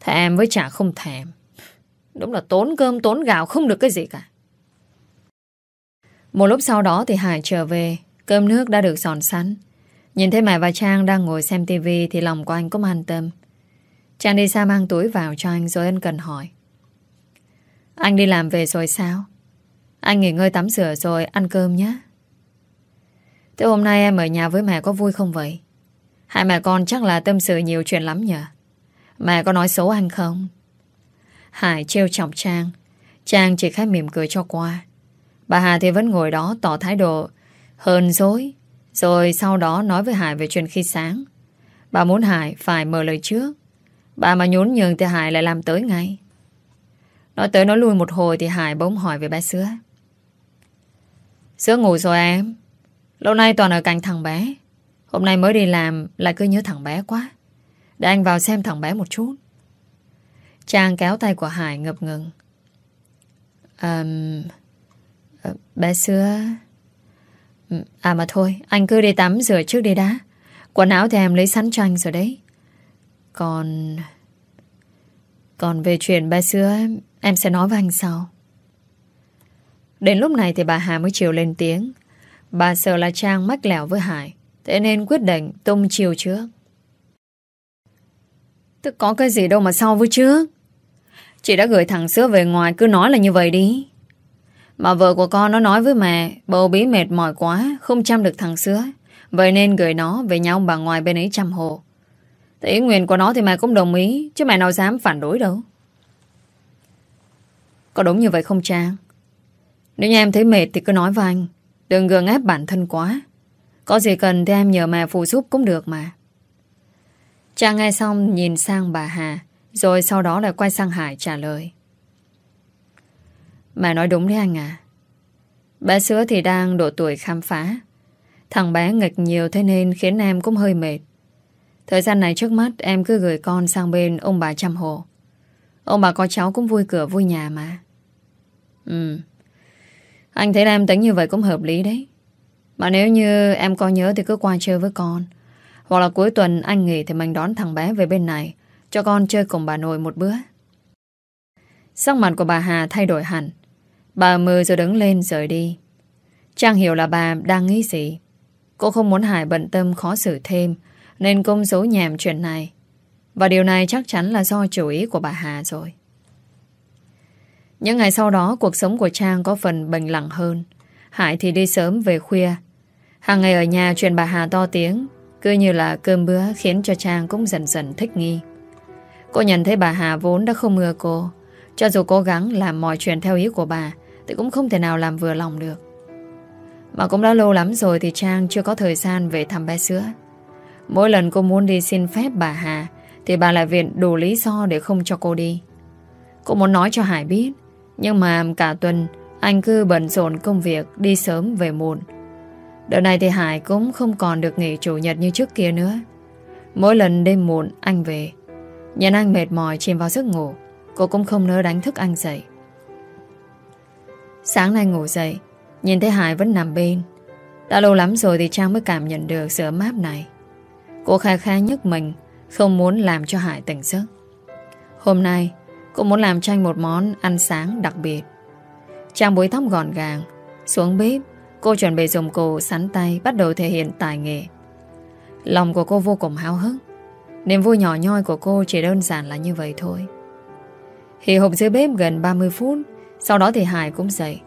Thèm với chả không thèm. Đúng là tốn cơm tốn gạo không được cái gì cả. Một lúc sau đó thì Hải trở về, cơm nước đã được sòn sẵn. Nhìn thấy mẹ và Trang đang ngồi xem tivi thì lòng của anh cũng an tâm. Trang đi xa mang túi vào cho anh rồi ân cần hỏi. Anh đi làm về rồi sao? Anh nghỉ ngơi tắm rửa rồi ăn cơm nhé. Thế hôm nay em ở nhà với mẹ có vui không vậy? Hai mẹ con chắc là tâm sự nhiều chuyện lắm nhỉ? Mẹ có nói xấu anh không? Hải trêu chọc Trang. Trang chỉ khẽ mỉm cười cho qua. Bà Hà thì vẫn ngồi đó tỏ thái độ hờn dối. Rồi sau đó nói với Hải về chuyện khi sáng. Bà muốn Hải phải mở lời trước. Bà mà nhún nhường thì Hải lại làm tới ngay. Nói tới nói lui một hồi thì Hải bỗng hỏi về bé Sữa. Sữa ngủ rồi em. Lâu nay toàn ở cạnh thằng bé. Hôm nay mới đi làm lại cứ nhớ thằng bé quá. Để anh vào xem thằng bé một chút. Trang kéo tay của Hải ngập ngừng. Um, bé xưa, ừ, À mà thôi, anh cứ đi tắm rửa trước đi đã. Quần áo thì em lấy sẵn cho anh rồi đấy. Còn... Còn về chuyện bé xưa Em sẽ nói với anh sau Đến lúc này thì bà Hà mới chiều lên tiếng Bà sợ là Trang mách lẻo với Hải Thế nên quyết định tung chiều trước Tức có cái gì đâu mà sau với trước Chị đã gửi thằng sữa về ngoài, Cứ nói là như vậy đi Mà vợ của con nó nói với mẹ, Bầu bí mệt mỏi quá, Không chăm được thằng sữa Vậy nên gửi nó về nhà ông bà ngoài bên ấy chăm hộ. Thế ý nguyện của nó thì mẹ cũng đồng ý, Chứ mẹ nào dám phản đối đâu Có đúng như vậy không Trang? Nếu như em thấy mệt thì cứ nói với anh. Đừng gượng ép bản thân quá. Có gì cần thì em nhờ mẹ phụ giúp cũng được mà. Cha nghe xong nhìn sang bà Hà, rồi sau đó lại quay sang Hải trả lời. Mẹ nói đúng đấy anh à. Bé sữa thì đang độ tuổi khám phá. Thằng bé nghịch nhiều thế nên khiến em cũng hơi mệt. Thời gian này trước mắt em cứ gửi con sang bên ông bà chăm hộ. Ông bà có cháu cũng vui cửa vui nhà mà. Ừ. Anh thấy em tính như vậy cũng hợp lý đấy. Mà nếu như em có nhớ thì cứ qua chơi với con. Hoặc là cuối tuần anh nghỉ thì mình đón thằng bé về bên này, cho con chơi cùng bà nội một bữa. Sắc mặt của bà Hà thay đổi hẳn. Bà mơ rồi đứng lên rời đi. Trang hiểu là bà đang nghĩ gì. Cô không muốn Hải bận tâm khó xử thêm, nên công giấu nhèm chuyện này. Và điều này chắc chắn là do chủ ý của bà Hà rồi. Những ngày sau đó, cuộc sống của Trang có phần bình lặng hơn. Hải thì đi sớm về khuya. Hàng ngày ở nhà chuyện bà Hà to tiếng, cứ như là cơm bữa khiến cho Trang cũng dần dần thích nghi. Cô nhận thấy bà Hà vốn đã không ưa cô. Cho dù cố gắng làm mọi chuyện theo ý của bà, thì cũng không thể nào làm vừa lòng được. Mà cũng đã lâu lắm rồi thì Trang chưa có thời gian về thăm bé sữa. Mỗi lần cô muốn đi xin phép bà Hà, thì bà lại viện đủ lý do để không cho cô đi. Cô muốn nói cho Hải biết nhưng mà cả tuần, anh cứ bận rộn công việc, đi sớm về muộn. Đợt này thì Hải cũng không còn được nghỉ chủ nhật như trước kia nữa. Mỗi lần đêm muộn, anh về. Nhìn anh mệt mỏi, chìm vào giấc ngủ, Cô cũng không nỡ đánh thức anh dậy. Sáng nay ngủ dậy, Nhìn thấy Hải vẫn nằm bên. Đã lâu lắm rồi thì Trang mới cảm nhận được sự ấm áp này. Cô khai khai nhức mình, Không muốn làm cho Hải tỉnh giấc. Hôm nay Cô muốn làm cho anh một món ăn sáng đặc biệt. Trang búi tóc gọn gàng, Xuống bếp, Cô chuẩn bị dùng cổ sắn tay Bắt đầu thể hiện tài nghệ. Lòng của cô vô cùng háo hức. Niềm vui nhỏ nhoi của cô chỉ đơn giản là như vậy thôi. Hì hộp dưới bếp gần 30 phút, Sau đó thì Hải cũng dậy.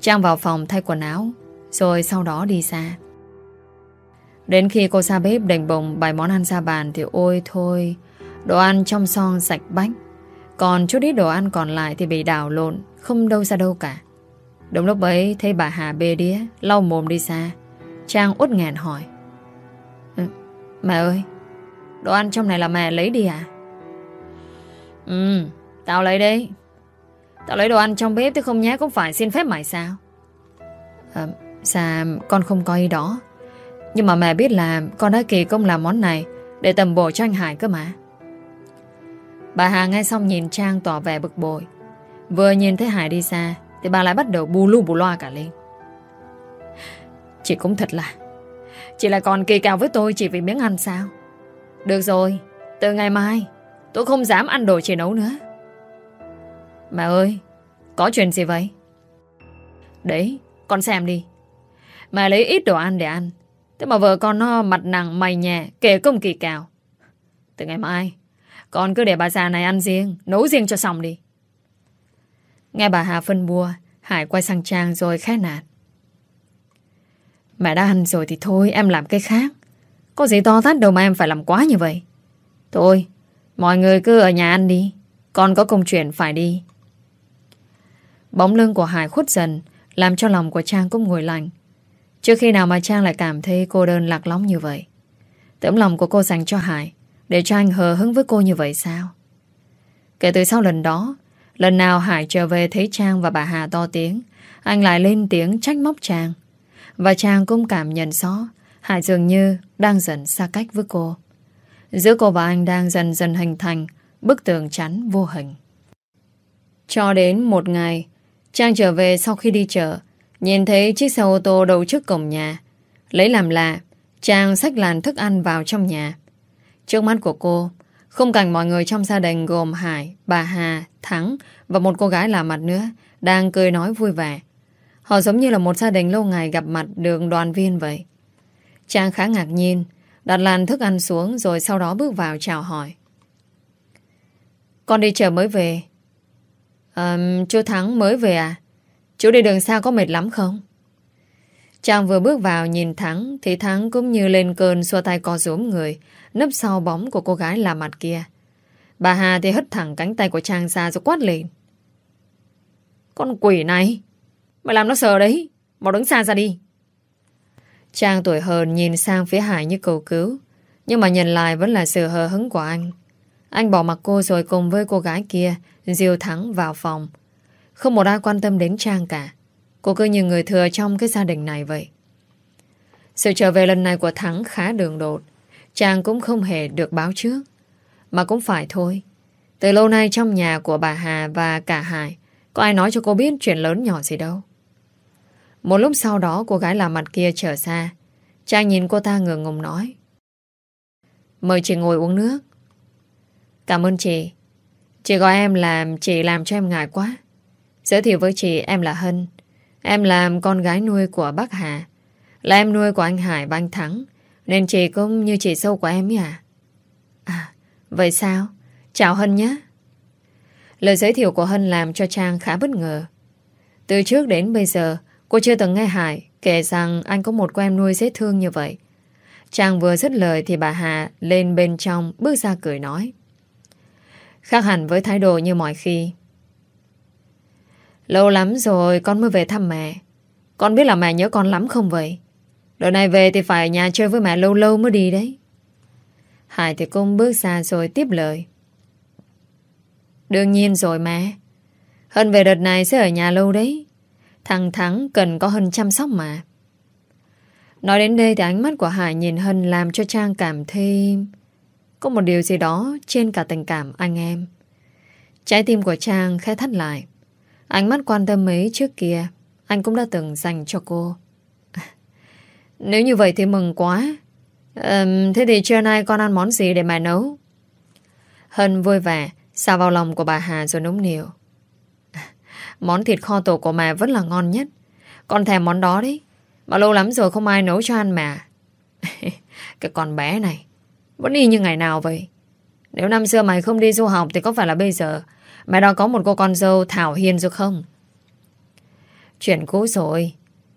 Trang vào phòng thay quần áo, Rồi sau đó đi xa Đến khi cô ra bếp đành bồng bài món ăn ra bàn Thì ôi thôi, Đồ ăn trong son sạch bách. Còn chút ít đồ ăn còn lại thì bị đảo lộn Không đâu ra đâu cả. Đúng lúc ấy thấy bà Hà bê đĩa Lau mồm đi xa. Trang út nghẹn hỏi. Ừ, mẹ ơi Đồ ăn trong này là mẹ lấy đi à? Ừ Tao lấy đi Tao lấy đồ ăn trong bếp chứ không nhé cũng phải xin phép mày sao? À, Dạ con không có ý đó. Nhưng mà mẹ biết là Con đã kỳ công làm món này Để tầm bổ cho anh Hải cơ mà. Bà Hà nghe xong nhìn Trang tỏ vẻ bực bội Vừa nhìn thấy Hải đi xa Thì bà lại bắt đầu bù lu bù loa cả lên Chị cũng thật là Chị lại còn kỳ cào với tôi chỉ vì miếng ăn sao được rồi, từ ngày mai tôi không dám ăn đồ chị nấu nữa. Mẹ ơi, có chuyện gì vậy? Đấy, con xem đi. Mẹ lấy ít đồ ăn để ăn. Thế mà vợ con nó mặt nặng mày nhẹ, kể công kỳ cào. Từ ngày mai, con cứ để bà già này ăn riêng, nấu riêng cho xong đi. Nghe bà Hà phân bua, Hải quay sang Trang rồi khét nạt. Mẹ đã ăn rồi thì thôi, em làm cái khác. Có gì to tát đâu mà em phải làm quá như vậy Thôi Mọi người cứ ở nhà ăn đi Con có công chuyện phải đi Bóng lưng của Hải khuất dần Làm cho lòng của Trang cũng ngồi lạnh Trước khi nào mà Trang lại cảm thấy cô đơn lạc lõng như vậy Tấm lòng của cô dành cho Hải để cho anh hờ hứng với cô như vậy sao Kể từ sau lần đó Lần nào Hải trở về thấy Trang và bà Hà to tiếng Anh lại lên tiếng trách móc Trang Và Trang cũng cảm nhận rõ Hải dường như đang dần xa cách với cô. Giữa cô và anh đang dần dần hình thành bức tường chắn vô hình. Cho đến một ngày, Trang trở về sau khi đi chợ, nhìn thấy chiếc xe ô tô đậu trước cổng nhà. Lấy làm lạ, Trang xách làn thức ăn vào trong nhà. Trước mắt của cô, không cảnh mọi người trong gia đình gồm Hải, bà Hà, Thắng và một cô gái lạ mặt nữa đang cười nói vui vẻ. Họ giống như là một gia đình lâu ngày gặp mặt đường đoàn viên vậy. Trang khá ngạc nhiên Đặt làn thức ăn xuống Rồi sau đó bước vào chào hỏi Con đi chờ mới về à, Chú Thắng mới về à Chú đi đường xa có mệt lắm không Trang vừa bước vào nhìn Thắng Thì Thắng cũng như lên cơn Xua tay co rúm người Nấp sau bóng của cô gái là mặt kia. Bà Hà thì hất thẳng cánh tay của Trang ra rồi quát lên. Con quỷ này, Mày làm nó sợ đấy, Mau đứng xa ra đi. Trang tuổi hơn nhìn sang phía Hải như cầu cứu, Nhưng mà nhìn lại vẫn là sự hờ hứng của anh. Anh bỏ mặc cô rồi cùng với cô gái kia Diêu thắng vào phòng. Không một ai quan tâm đến Trang cả, Cô cứ như người thừa trong cái gia đình này vậy. Sự trở về lần này của Thắng khá đường đột chàng cũng không hề được báo trước, Mà cũng phải thôi. Từ lâu nay trong nhà của bà Hà và cả Hải, Có ai nói cho cô biết chuyện lớn nhỏ gì đâu. Một lúc sau đó, cô gái làm mặt kia trở xa chàng nhìn cô ta ngượng ngùng nói, Mời chị ngồi uống nước. Cảm ơn chị. Chị gọi em làm, chị làm cho em ngại quá. Giới thiệu với chị em là Hân. Em làm con gái nuôi của bác Hà. Là em nuôi của anh Hải và anh Thắng. Nên chị cũng như chị sâu của em à À vậy sao? Chào Hân nhé. Lời giới thiệu của Hân làm cho Trang khá bất ngờ. Từ trước đến bây giờ, Cô chưa từng nghe Hải Kể rằng anh có một cô em nuôi dễ thương như vậy. Trang vừa dứt lời Thì bà Hà lên bên trong Bước ra cười nói. Khác hẳn với thái độ như mọi khi. Lâu lắm rồi con mới về thăm mẹ. Con biết là mẹ nhớ con lắm không vậy? Đợt này về thì phải nhà chơi với mẹ lâu lâu mới đi đấy. Hải thì cũng bước ra rồi tiếp lời. Đương nhiên rồi mẹ. Hân về đợt này sẽ ở nhà lâu đấy. Thằng Thắng cần có Hân chăm sóc mà. Nói đến đây thì ánh mắt của Hải nhìn Hân làm cho Trang cảm thêm... có một điều gì đó trên cả tình cảm anh em. Trái tim của Trang khẽ thắt lại. Ánh mắt quan tâm mấy trước kia, Anh cũng đã từng dành cho cô. Nếu như vậy thì mừng quá. Um, Thế thì trưa nay con ăn món gì để mẹ nấu? Hân vui vẻ Xào vào lòng của bà Hà rồi núng niều. Món thịt kho tổ của mẹ vẫn là ngon nhất. Con thèm món đó đấy. Mà lâu lắm rồi không ai nấu cho ăn mà Cái con bé này Vẫn y như ngày nào vậy? Nếu năm xưa mày không đi du học Thì có phải là bây giờ Mẹ đó có một cô con dâu Thảo hiền rồi không? Chuyện cũ rồi.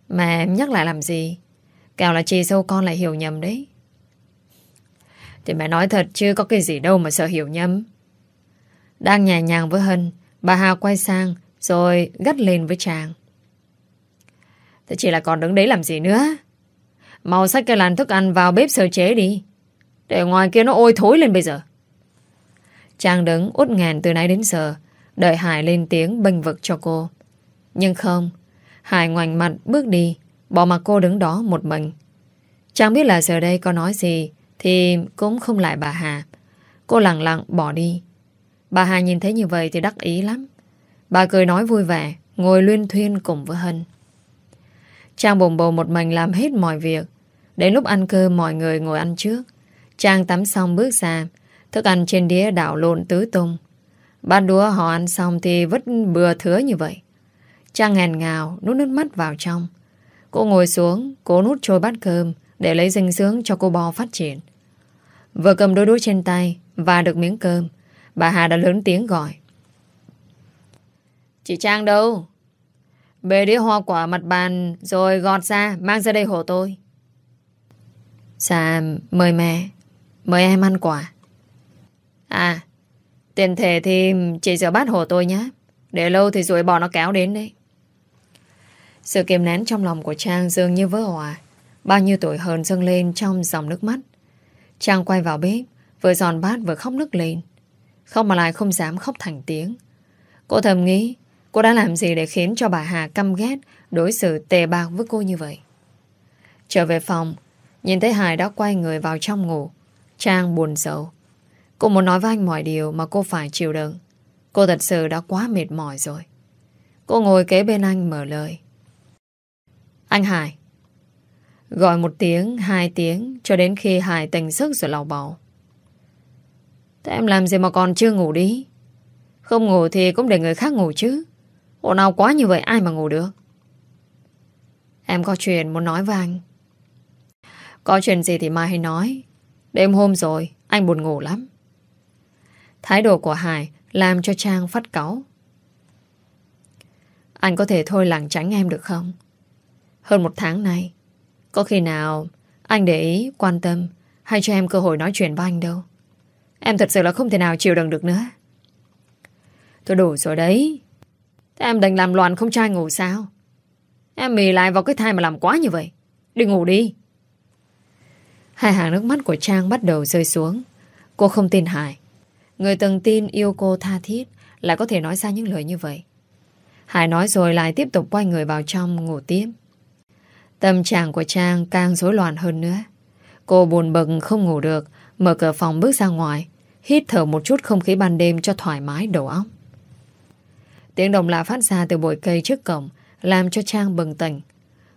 Mà nhắc lại làm gì? Kẻo là chị dâu con lại hiểu nhầm đấy. Thì mẹ nói thật chứ có cái gì đâu mà sợ hiểu nhầm. Đang nhẹ nhàng với Hân, bà Hà quay sang rồi gắt lên với chàng. Thế chị là còn đứng đấy làm gì nữa? Mau xách cái làn thức ăn vào bếp sơ chế đi. Để ngoài kia nó ôi thối lên bây giờ. chàng đứng út ngàn từ nãy đến giờ Đợi Hải lên tiếng bênh vực cho cô Nhưng không Hải ngoảnh mặt bước đi Bỏ mặc cô đứng đó một mình. Trang biết là giờ đây có nói gì, Thì cũng không lại bà Hà. Cô lặng lặng bỏ đi. Bà Hà nhìn thấy như vậy thì đắc ý lắm. Bà cười nói vui vẻ, Ngồi luyên thuyên cùng với Hân. Trang bồng bầu một mình làm hết mọi việc. Đến lúc ăn cơm mọi người ngồi ăn trước. Trang tắm xong bước ra, Thức ăn trên đĩa đảo lộn tứ tung. Bát đúa họ ăn xong thì vứt bừa thứa như vậy. Trang ngàn ngào Nút nước mắt vào trong. Cô ngồi xuống, Cố nút trôi bát cơm Để lấy dinh dưỡng cho cô bò phát triển. Vừa cầm đôi đũa trên tay Và được miếng cơm, Bà Hà đã lớn tiếng gọi. Chị Trang đâu? Bê đĩa hoa quả mặt bàn Rồi gọt ra, Mang ra đây hộ tôi. Dạ mời mẹ, Mời em ăn quả. À Tiền thể thì chị rửa bát hộ tôi nhé, Để lâu thì rủi bò nó kéo đến đấy. Sự kiềm nén trong lòng của Trang dường như vỡ hòa. Bao nhiêu tuổi hơn dâng lên trong dòng nước mắt. Trang quay vào bếp, Vừa giòn bát vừa khóc nức lên. Không mà lại không dám khóc thành tiếng. Cô thầm nghĩ, Cô đã làm gì để khiến cho bà Hà căm ghét Đối xử tề bạc với cô như vậy? Trở về phòng, Nhìn thấy Hải đã quay người vào trong ngủ. Trang buồn sầu Cô muốn nói với anh mọi điều mà cô phải chịu đựng. Cô thật sự đã quá mệt mỏi rồi. Cô ngồi kế bên anh mở lời. Anh Hải. Gọi một tiếng, hai tiếng cho đến khi Hải tỉnh sức rồi lào bầu. Thế em làm gì mà còn chưa ngủ đi? Không ngủ thì cũng để người khác ngủ chứ. Ồn nào quá như vậy ai mà ngủ được? Em có chuyện muốn nói với anh. Có chuyện gì thì mai hay nói. Đêm hôm rồi, anh buồn ngủ lắm. Thái độ của Hải làm cho Trang phát cáu. Anh có thể thôi lảng tránh em được không? Hơn một tháng nay, có khi nào anh để ý, quan tâm hay cho em cơ hội nói chuyện với anh đâu. Em thật sự là không thể nào chịu đựng được nữa. Tôi đủ rồi đấy. Thế em định làm loạn không trai ngủ sao? Em mì lại vào cái thai mà làm quá như vậy. Đi ngủ đi. Hai hàng nước mắt của Trang bắt đầu rơi xuống. Cô không tin Hải. Người từng tin yêu cô tha thiết lại có thể nói ra những lời như vậy. Hải nói rồi lại tiếp tục quay người vào trong ngủ tiếp. Tâm trạng của Trang càng rối loạn hơn nữa. Cô buồn bực không ngủ được, mở cửa phòng bước ra ngoài, hít thở một chút không khí ban đêm cho thoải mái đầu óc. Tiếng động lạ phát ra từ bụi cây trước cổng, làm cho Trang bừng tỉnh.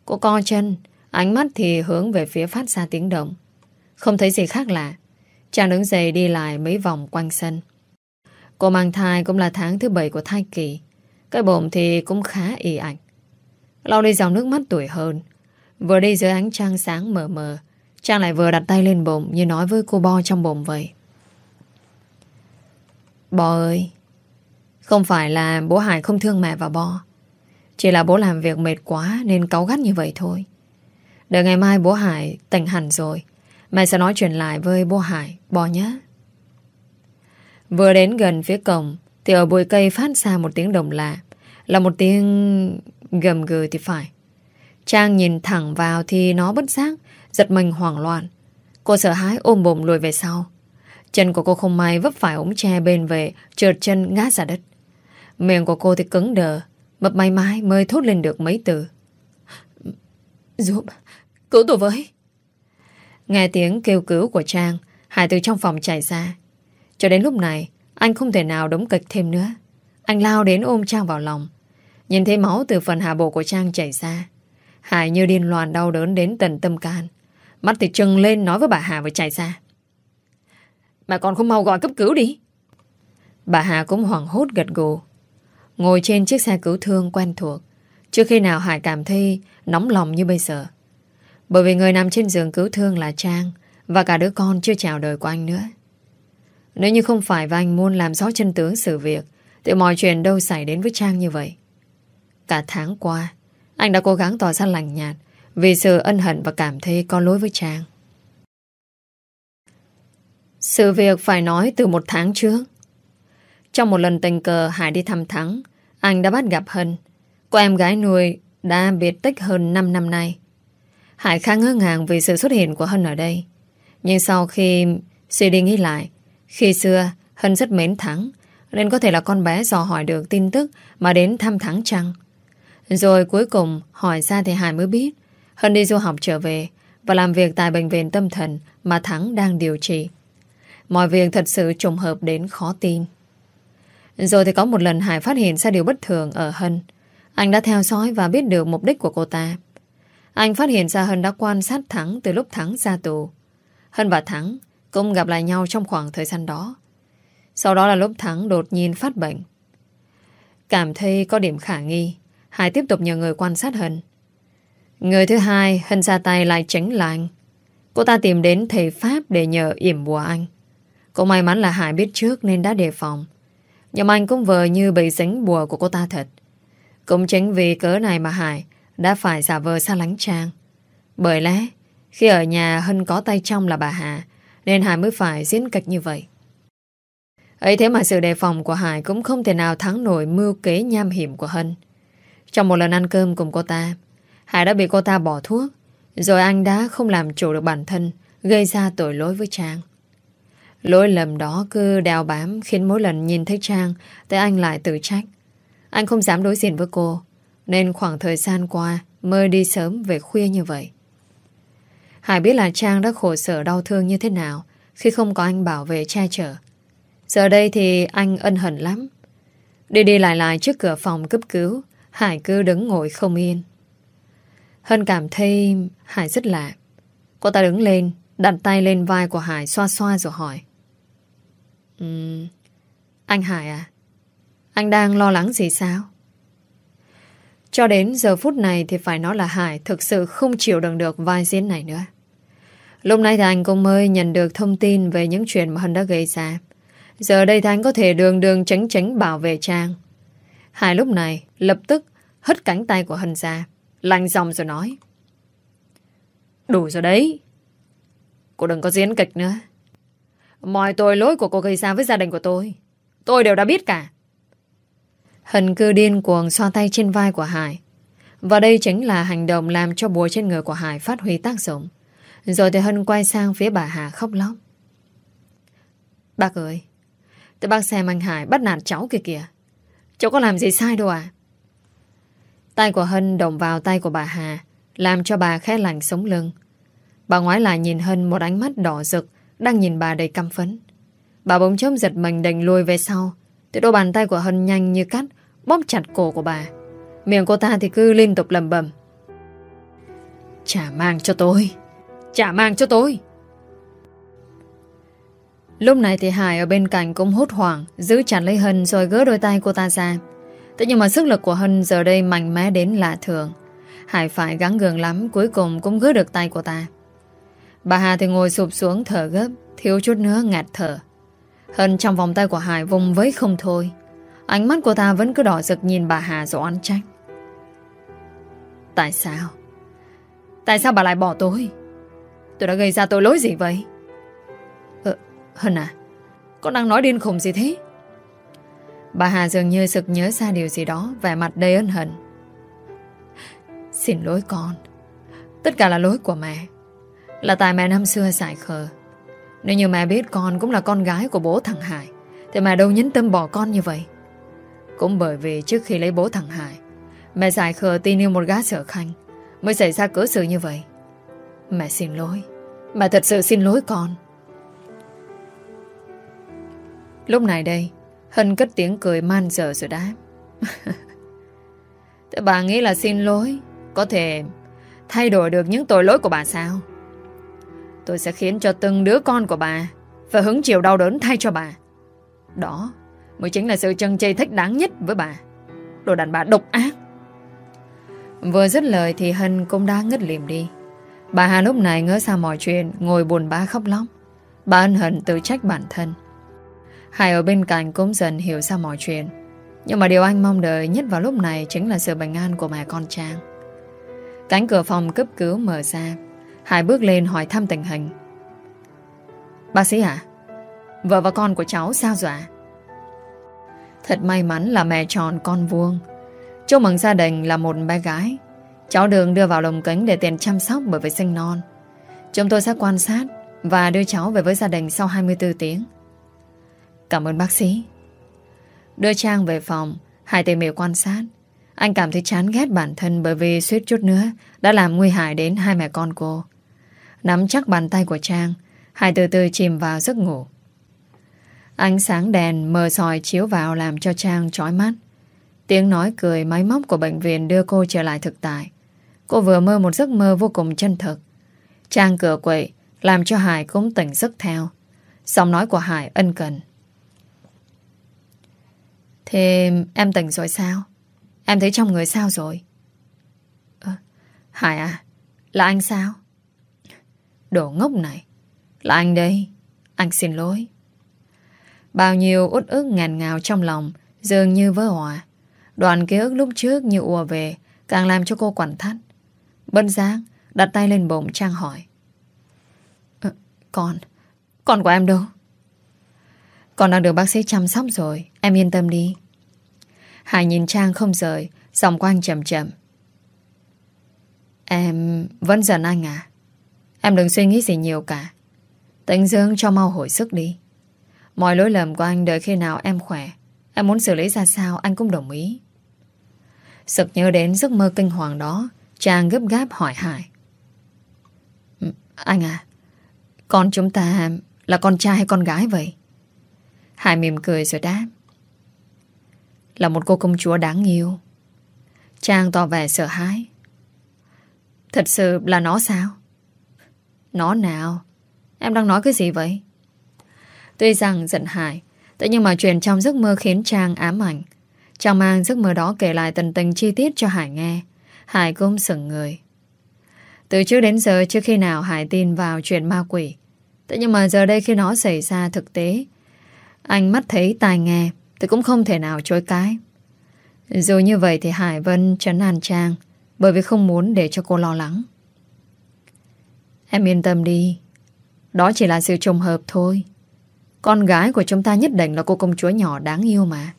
Cô co chân, ánh mắt thì hướng về phía phát ra tiếng động. Không thấy gì khác lạ. Trang đứng dậy đi lại mấy vòng quanh sân. Cô mang thai cũng là tháng thứ bảy của thai kỳ. Cái bụng thì cũng khá ị ảnh Lau đi dòng nước mắt tuổi hơn. Vừa đi dưới ánh trăng sáng mờ mờ, Trang lại vừa đặt tay lên bụng như nói với cô Bo trong bụng vậy. Bo ơi, không phải là bố Hải không thương mẹ và Bo. Chỉ là bố làm việc mệt quá nên cáu gắt như vậy thôi. Đợi ngày mai bố Hải tỉnh hẳn rồi, mẹ sẽ nói chuyện lại với bố Hải, Bo nhé. Vừa đến gần phía cổng thì ở bụi cây phát ra một tiếng đồng lạ. Là một tiếng gầm gừ thì phải. Trang nhìn thẳng vào thì nó bất giác, giật mình hoảng loạn. Cô sợ hãi ôm bụng lùi về sau. Chân của cô không may vấp phải ống tre bên về, trượt chân ngã ra đất. Miệng của cô thì cứng đờ, mập may mái mới thốt lên được mấy từ. Giúp, cứu tôi với. Nghe tiếng kêu cứu của Trang, Hải từ trong phòng chạy ra. Cho đến lúc này, anh không thể nào đống kịch thêm nữa. Anh lao đến ôm Trang vào lòng. Nhìn thấy máu từ phần hạ bộ của Trang chảy ra. Hải như điên loạn đau đớn đến tận tâm can. Mắt thì trừng lên nói với bà Hà và chạy ra. Bà còn không mau gọi cấp cứu đi. Bà Hà cũng hoảng hốt gật gù. Ngồi trên chiếc xe cứu thương quen thuộc. Trước khi nào Hải cảm thấy nóng lòng như bây giờ. Bởi vì người nằm trên giường cứu thương là Trang và cả đứa con chưa chào đời của anh nữa. Nếu như không phải và anh muốn làm rõ chân tướng sự việc, thì mọi chuyện đâu xảy đến với Trang như vậy. Cả tháng qua anh đã cố gắng tỏ ra lành nhạt vì sự ân hận và cảm thấy có lỗi với Trang. Sự việc phải nói từ một tháng trước. Trong một lần tình cờ Hải đi thăm Thắng, anh đã bắt gặp Hân. Cô em gái nuôi đã biệt tích hơn 5 năm nay. Hải khá ngỡ ngàng vì sự xuất hiện của Hân ở đây. Nhưng sau khi suy đi nghĩ lại, khi xưa Hân rất mến Thắng, nên có thể là con bé dò hỏi được tin tức mà đến thăm Thắng chăng. Rồi cuối cùng hỏi ra thì Hải mới biết Hân đi du học trở về và làm việc tại bệnh viện tâm thần mà Thắng đang điều trị. Mọi việc thật sự trùng hợp đến khó tin. Rồi thì có một lần Hải phát hiện ra điều bất thường ở Hân. Anh đã theo dõi và biết được mục đích của cô ta. Anh phát hiện ra Hân đã quan sát Thắng từ lúc Thắng ra tù. Hân và Thắng cũng gặp lại nhau trong khoảng thời gian đó. Sau đó là lúc Thắng đột nhiên phát bệnh. Cảm thấy có điểm khả nghi, Hải tiếp tục nhờ người quan sát Hân. Người thứ hai, Hân ra tay lại tránh lại anh. Cô ta tìm đến thầy Pháp để nhờ yểm bùa anh. Cô may mắn là Hải biết trước nên đã đề phòng. Nhưng anh cũng vờ như bị dính bùa của cô ta thật. Cũng chính vì cớ này mà Hải đã phải giả vờ xa lánh Trang. Bởi lẽ, khi ở nhà Hân có tay trong là bà Hà, nên Hải mới phải diễn kịch như vậy. ấy thế mà sự đề phòng của Hải cũng không thể nào thắng nổi mưu kế nham hiểm của Hân. Trong một lần ăn cơm cùng cô ta, Hải đã bị cô ta bỏ thuốc, rồi anh đã không làm chủ được bản thân, gây ra tội lỗi với Trang. Lỗi lầm đó cứ đeo bám khiến mỗi lần nhìn thấy Trang thì anh lại tự trách. Anh không dám đối diện với cô, nên khoảng thời gian qua mới đi sớm về khuya như vậy. Hải biết là Trang đã khổ sở đau thương như thế nào khi không có anh bảo vệ che chở. Giờ đây thì anh ân hận lắm. Đi đi lại lại trước cửa phòng cấp cứu, Hải cứ đứng ngồi không yên. Hân cảm thấy Hải rất lạ. Cô ta đứng lên, đặt tay lên vai của Hải xoa xoa rồi hỏi. Um, anh Hải à? Anh đang lo lắng gì sao? Cho đến giờ phút này thì phải nói là Hải thực sự không chịu đựng được vai diễn này nữa. Lúc này thì anh cũng mới nhận được thông tin về những chuyện mà Hân đã gây ra. Giờ đây thì anh có thể đường đường tránh tránh bảo vệ Trang. Hải lúc này lập tức hất cánh tay của Hân ra, lành dòng rồi nói. Đủ rồi đấy. Cô đừng có diễn kịch nữa. Mọi tội lỗi của cô gây ra với gia đình của tôi, tôi đều đã biết cả. Hân cứ điên cuồng xoa tay trên vai của Hải. Và đây chính là hành động làm cho bùa trên người của Hải phát huy tác dụng. Rồi thì Hân quay sang phía bà Hà khóc lóc. Bác ơi, tôi bác xem anh Hải bắt nạt cháu kìa kìa. Cháu có làm gì sai đâu à? Tay của Hân động vào tay của bà Hà, làm cho bà khẽ lạnh sống lưng. Bà ngoái lại nhìn Hân một ánh mắt đỏ rực, đang nhìn bà đầy căm phấn. Bà bỗng chốc giật mình đành lùi về sau. Thì đôi bàn tay của Hân nhanh như cắt, bóp chặt cổ của bà. Miệng cô ta thì cứ liên tục lầm bầm. Trả mang cho tôi. Trả mang cho tôi. Lúc này thì Hải ở bên cạnh cũng hốt hoảng, giữ chặt lấy Hân rồi gỡ đôi tay cô ta ra. Thế nhưng mà sức lực của Hân giờ đây mạnh mẽ đến lạ thường. Hải phải gắng gường lắm, cuối cùng cũng gỡ được tay của ta. Bà Hà thì ngồi sụp xuống thở gấp, thiếu chút nữa ngạt thở. Hân trong vòng tay của Hải vùng với không thôi. Ánh mắt của ta vẫn cứ đỏ rực nhìn bà Hà rồi oán trách. Tại sao? Tại sao bà lại bỏ tôi? Tôi đã gây ra tội lỗi gì vậy? Hân à, con đang nói điên khùng gì thế? Bà Hà dường như sực nhớ ra điều gì đó Vẻ mặt đầy ân hận. Xin lỗi con Tất cả là lỗi của mẹ Là tại mẹ năm xưa xài khờ. Nếu như mẹ biết con cũng là con gái của bố thằng Hải Thì mẹ đâu nhấn tâm bỏ con như vậy. Cũng bởi vì trước khi lấy bố thằng Hải Mẹ xài khờ tin yêu một gã sở khanh Mới xảy ra cớ sự như vậy. Mẹ xin lỗi Mẹ thật sự xin lỗi con. Lúc này đây, Hân cất tiếng cười man dở rồi đáp. Thế bà nghĩ là xin lỗi, Có thể thay đổi được những tội lỗi của bà sao? Tôi sẽ khiến cho từng đứa con của bà Phải hứng chịu đau đớn thay cho bà. Đó Mới chính là sự chân chây thích đáng nhất với bà. Đồ đàn bà độc ác. Vừa dứt lời thì Hân cũng đã ngất liềm đi. Bà Hà lúc này ngỡ ra mọi chuyện, Ngồi buồn bã khóc lóc. Bà ân hận tự trách bản thân. Hải ở bên cạnh cũng dần hiểu ra mọi chuyện. Nhưng mà điều anh mong đợi nhất vào lúc này Chính là sự bình an của mẹ con Trang. Cánh cửa phòng cấp cứu mở ra. Hải bước lên hỏi thăm tình hình. Bác sĩ à Vợ và con của cháu sao rồi ạ Thật may mắn là mẹ tròn con vuông. Chúc mừng gia đình là một bé gái. Cháu đường đưa vào lồng kính để tiền chăm sóc bởi vì sinh non. Chúng tôi sẽ quan sát Và đưa cháu về với gia đình sau 24 tiếng. Cảm ơn bác sĩ. Đưa Trang về phòng Hải tỉ mỉ quan sát. Anh cảm thấy chán ghét bản thân Bởi vì suýt chút nữa Đã làm nguy hại đến hai mẹ con cô. Nắm chắc bàn tay của Trang Hải từ từ chìm vào giấc ngủ. Ánh sáng đèn mờ sòi chiếu vào Làm cho Trang chói mắt. Tiếng nói cười máy móc của bệnh viện Đưa cô trở lại thực tại. Cô vừa mơ một giấc mơ vô cùng chân thực. Trang cửa quậy, Làm cho Hải cũng tỉnh giấc theo. Giọng nói của Hải ân cần. Thế em tỉnh rồi sao? Em thấy trong người sao rồi? À, Hải à, là anh sao? Đồ ngốc này, là anh đây. Anh xin lỗi. Bao nhiêu út ức ngàn ngào trong lòng dường như vỡ hòa. Đoàn ký ức lúc trước như ùa về càng làm cho cô quặn thắt. Bân giang đặt tay lên bụng Trang hỏi. À, con, con của em đâu? Con đang được bác sĩ chăm sóc rồi Em yên tâm đi Hải nhìn Trang không rời, Giọng quang chậm chậm. Em vẫn giận anh à? Em đừng suy nghĩ gì nhiều cả. Tĩnh dương cho mau hồi sức đi. Mọi lỗi lầm của anh đợi khi nào em khỏe. Em muốn xử lý ra sao anh cũng đồng ý. Sực nhớ đến giấc mơ kinh hoàng đó, Trang gấp gáp hỏi Hải. Ừ, anh à Con chúng ta là con trai hay con gái vậy? Hải mỉm cười rồi đáp. Là một cô công chúa đáng yêu. Trang tỏ vẻ sợ hãi. Thật sự là nó sao? Nó nào? Em đang nói cái gì vậy? Tuy rằng giận Hải Thế nhưng mà chuyện trong giấc mơ khiến Trang ám ảnh. Trang mang giấc mơ đó kể lại tình tình chi tiết cho Hải nghe. Hải cũng sững người. Từ trước đến giờ chưa khi nào Hải tin vào chuyện ma quỷ. Thế nhưng mà giờ đây khi nó xảy ra thực tế, anh mắt thấy tai nghe. Thì cũng không thể nào chối cái rồi như vậy thì Hải Vân chấn an Trang Bởi vì không muốn để cho cô lo lắng. Em yên tâm đi. Đó chỉ là sự trùng hợp thôi. Con gái của chúng ta nhất định là cô công chúa nhỏ đáng yêu mà.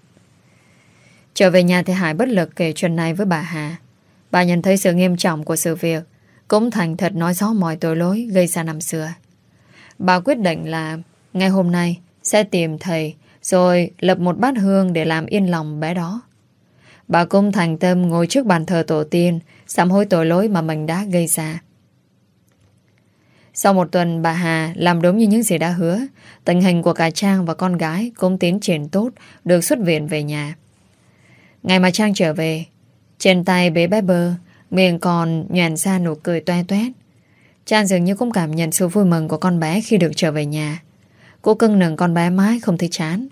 Trở về nhà thì Hải bất lực kể chuyện này với bà Hà. Bà nhận thấy sự nghiêm trọng của sự việc, cũng thành thật nói rõ mọi tội lỗi gây ra năm xưa. Bà quyết định là ngày hôm nay sẽ tìm thầy rồi lập một bát hương để làm yên lòng bé đó. Bà cung thành tâm ngồi trước bàn thờ tổ tiên, sám hối tội lỗi mà mình đã gây ra. Sau một tuần, bà Hà làm đúng như những gì đã hứa. Tình hình của cả Trang và con gái Cũng tiến triển tốt, Được xuất viện về nhà. Ngày mà Trang trở về, Trên tay bé bé bơ, Miệng còn nhoàn ra nụ cười toe toét. Trang dường như cũng cảm nhận sự vui mừng Của con bé khi được trở về nhà. Cô cưng nừng con bé mãi không thấy chán.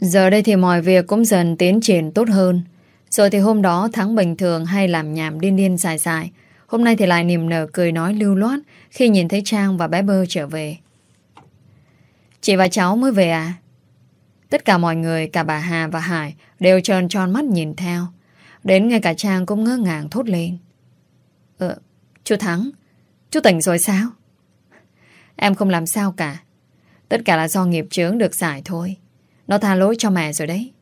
Giờ đây thì mọi việc cũng dần tiến triển tốt hơn Rồi thì hôm đó Thắng bình thường hay làm nhảm điên điên dài dài Hôm nay thì lại niềm nở cười nói lưu loát khi nhìn thấy Trang và bé Bơ trở về. Chị và cháu mới về à? Tất cả mọi người, cả bà Hà và Hải đều tròn tròn mắt nhìn theo. Đến ngay cả Trang cũng ngơ ngàng thốt lên. Ờ, chú Thắng, chú tỉnh rồi sao? Em không làm sao cả. Tất cả là do nghiệp chướng được giải thôi. Nó tha lỗi cho mẹ rồi đấy.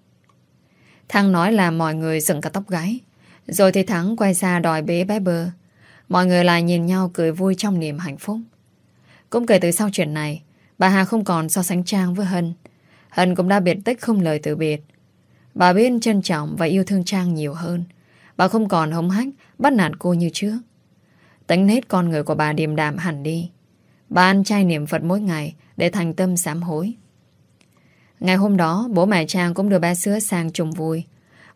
Thăng nói là mọi người dựng cả tóc gáy. Rồi thì Thắng quay ra đòi bế bé bơ. Mọi người lại nhìn nhau cười vui trong niềm hạnh phúc. Cũng kể từ sau chuyện này, bà Hà không còn so sánh Trang với Hân. Hân cũng đã biệt tích không lời từ biệt. Bà biết trân trọng và yêu thương Trang nhiều hơn. Bà không còn hống hách, bắt nạt cô như trước. Tính nết con người của bà điềm đạm hẳn đi. Bà ăn chay niệm Phật mỗi ngày để thành tâm sám hối. Ngày hôm đó, bố mẹ Trang cũng đưa bé sữa sang chung vui.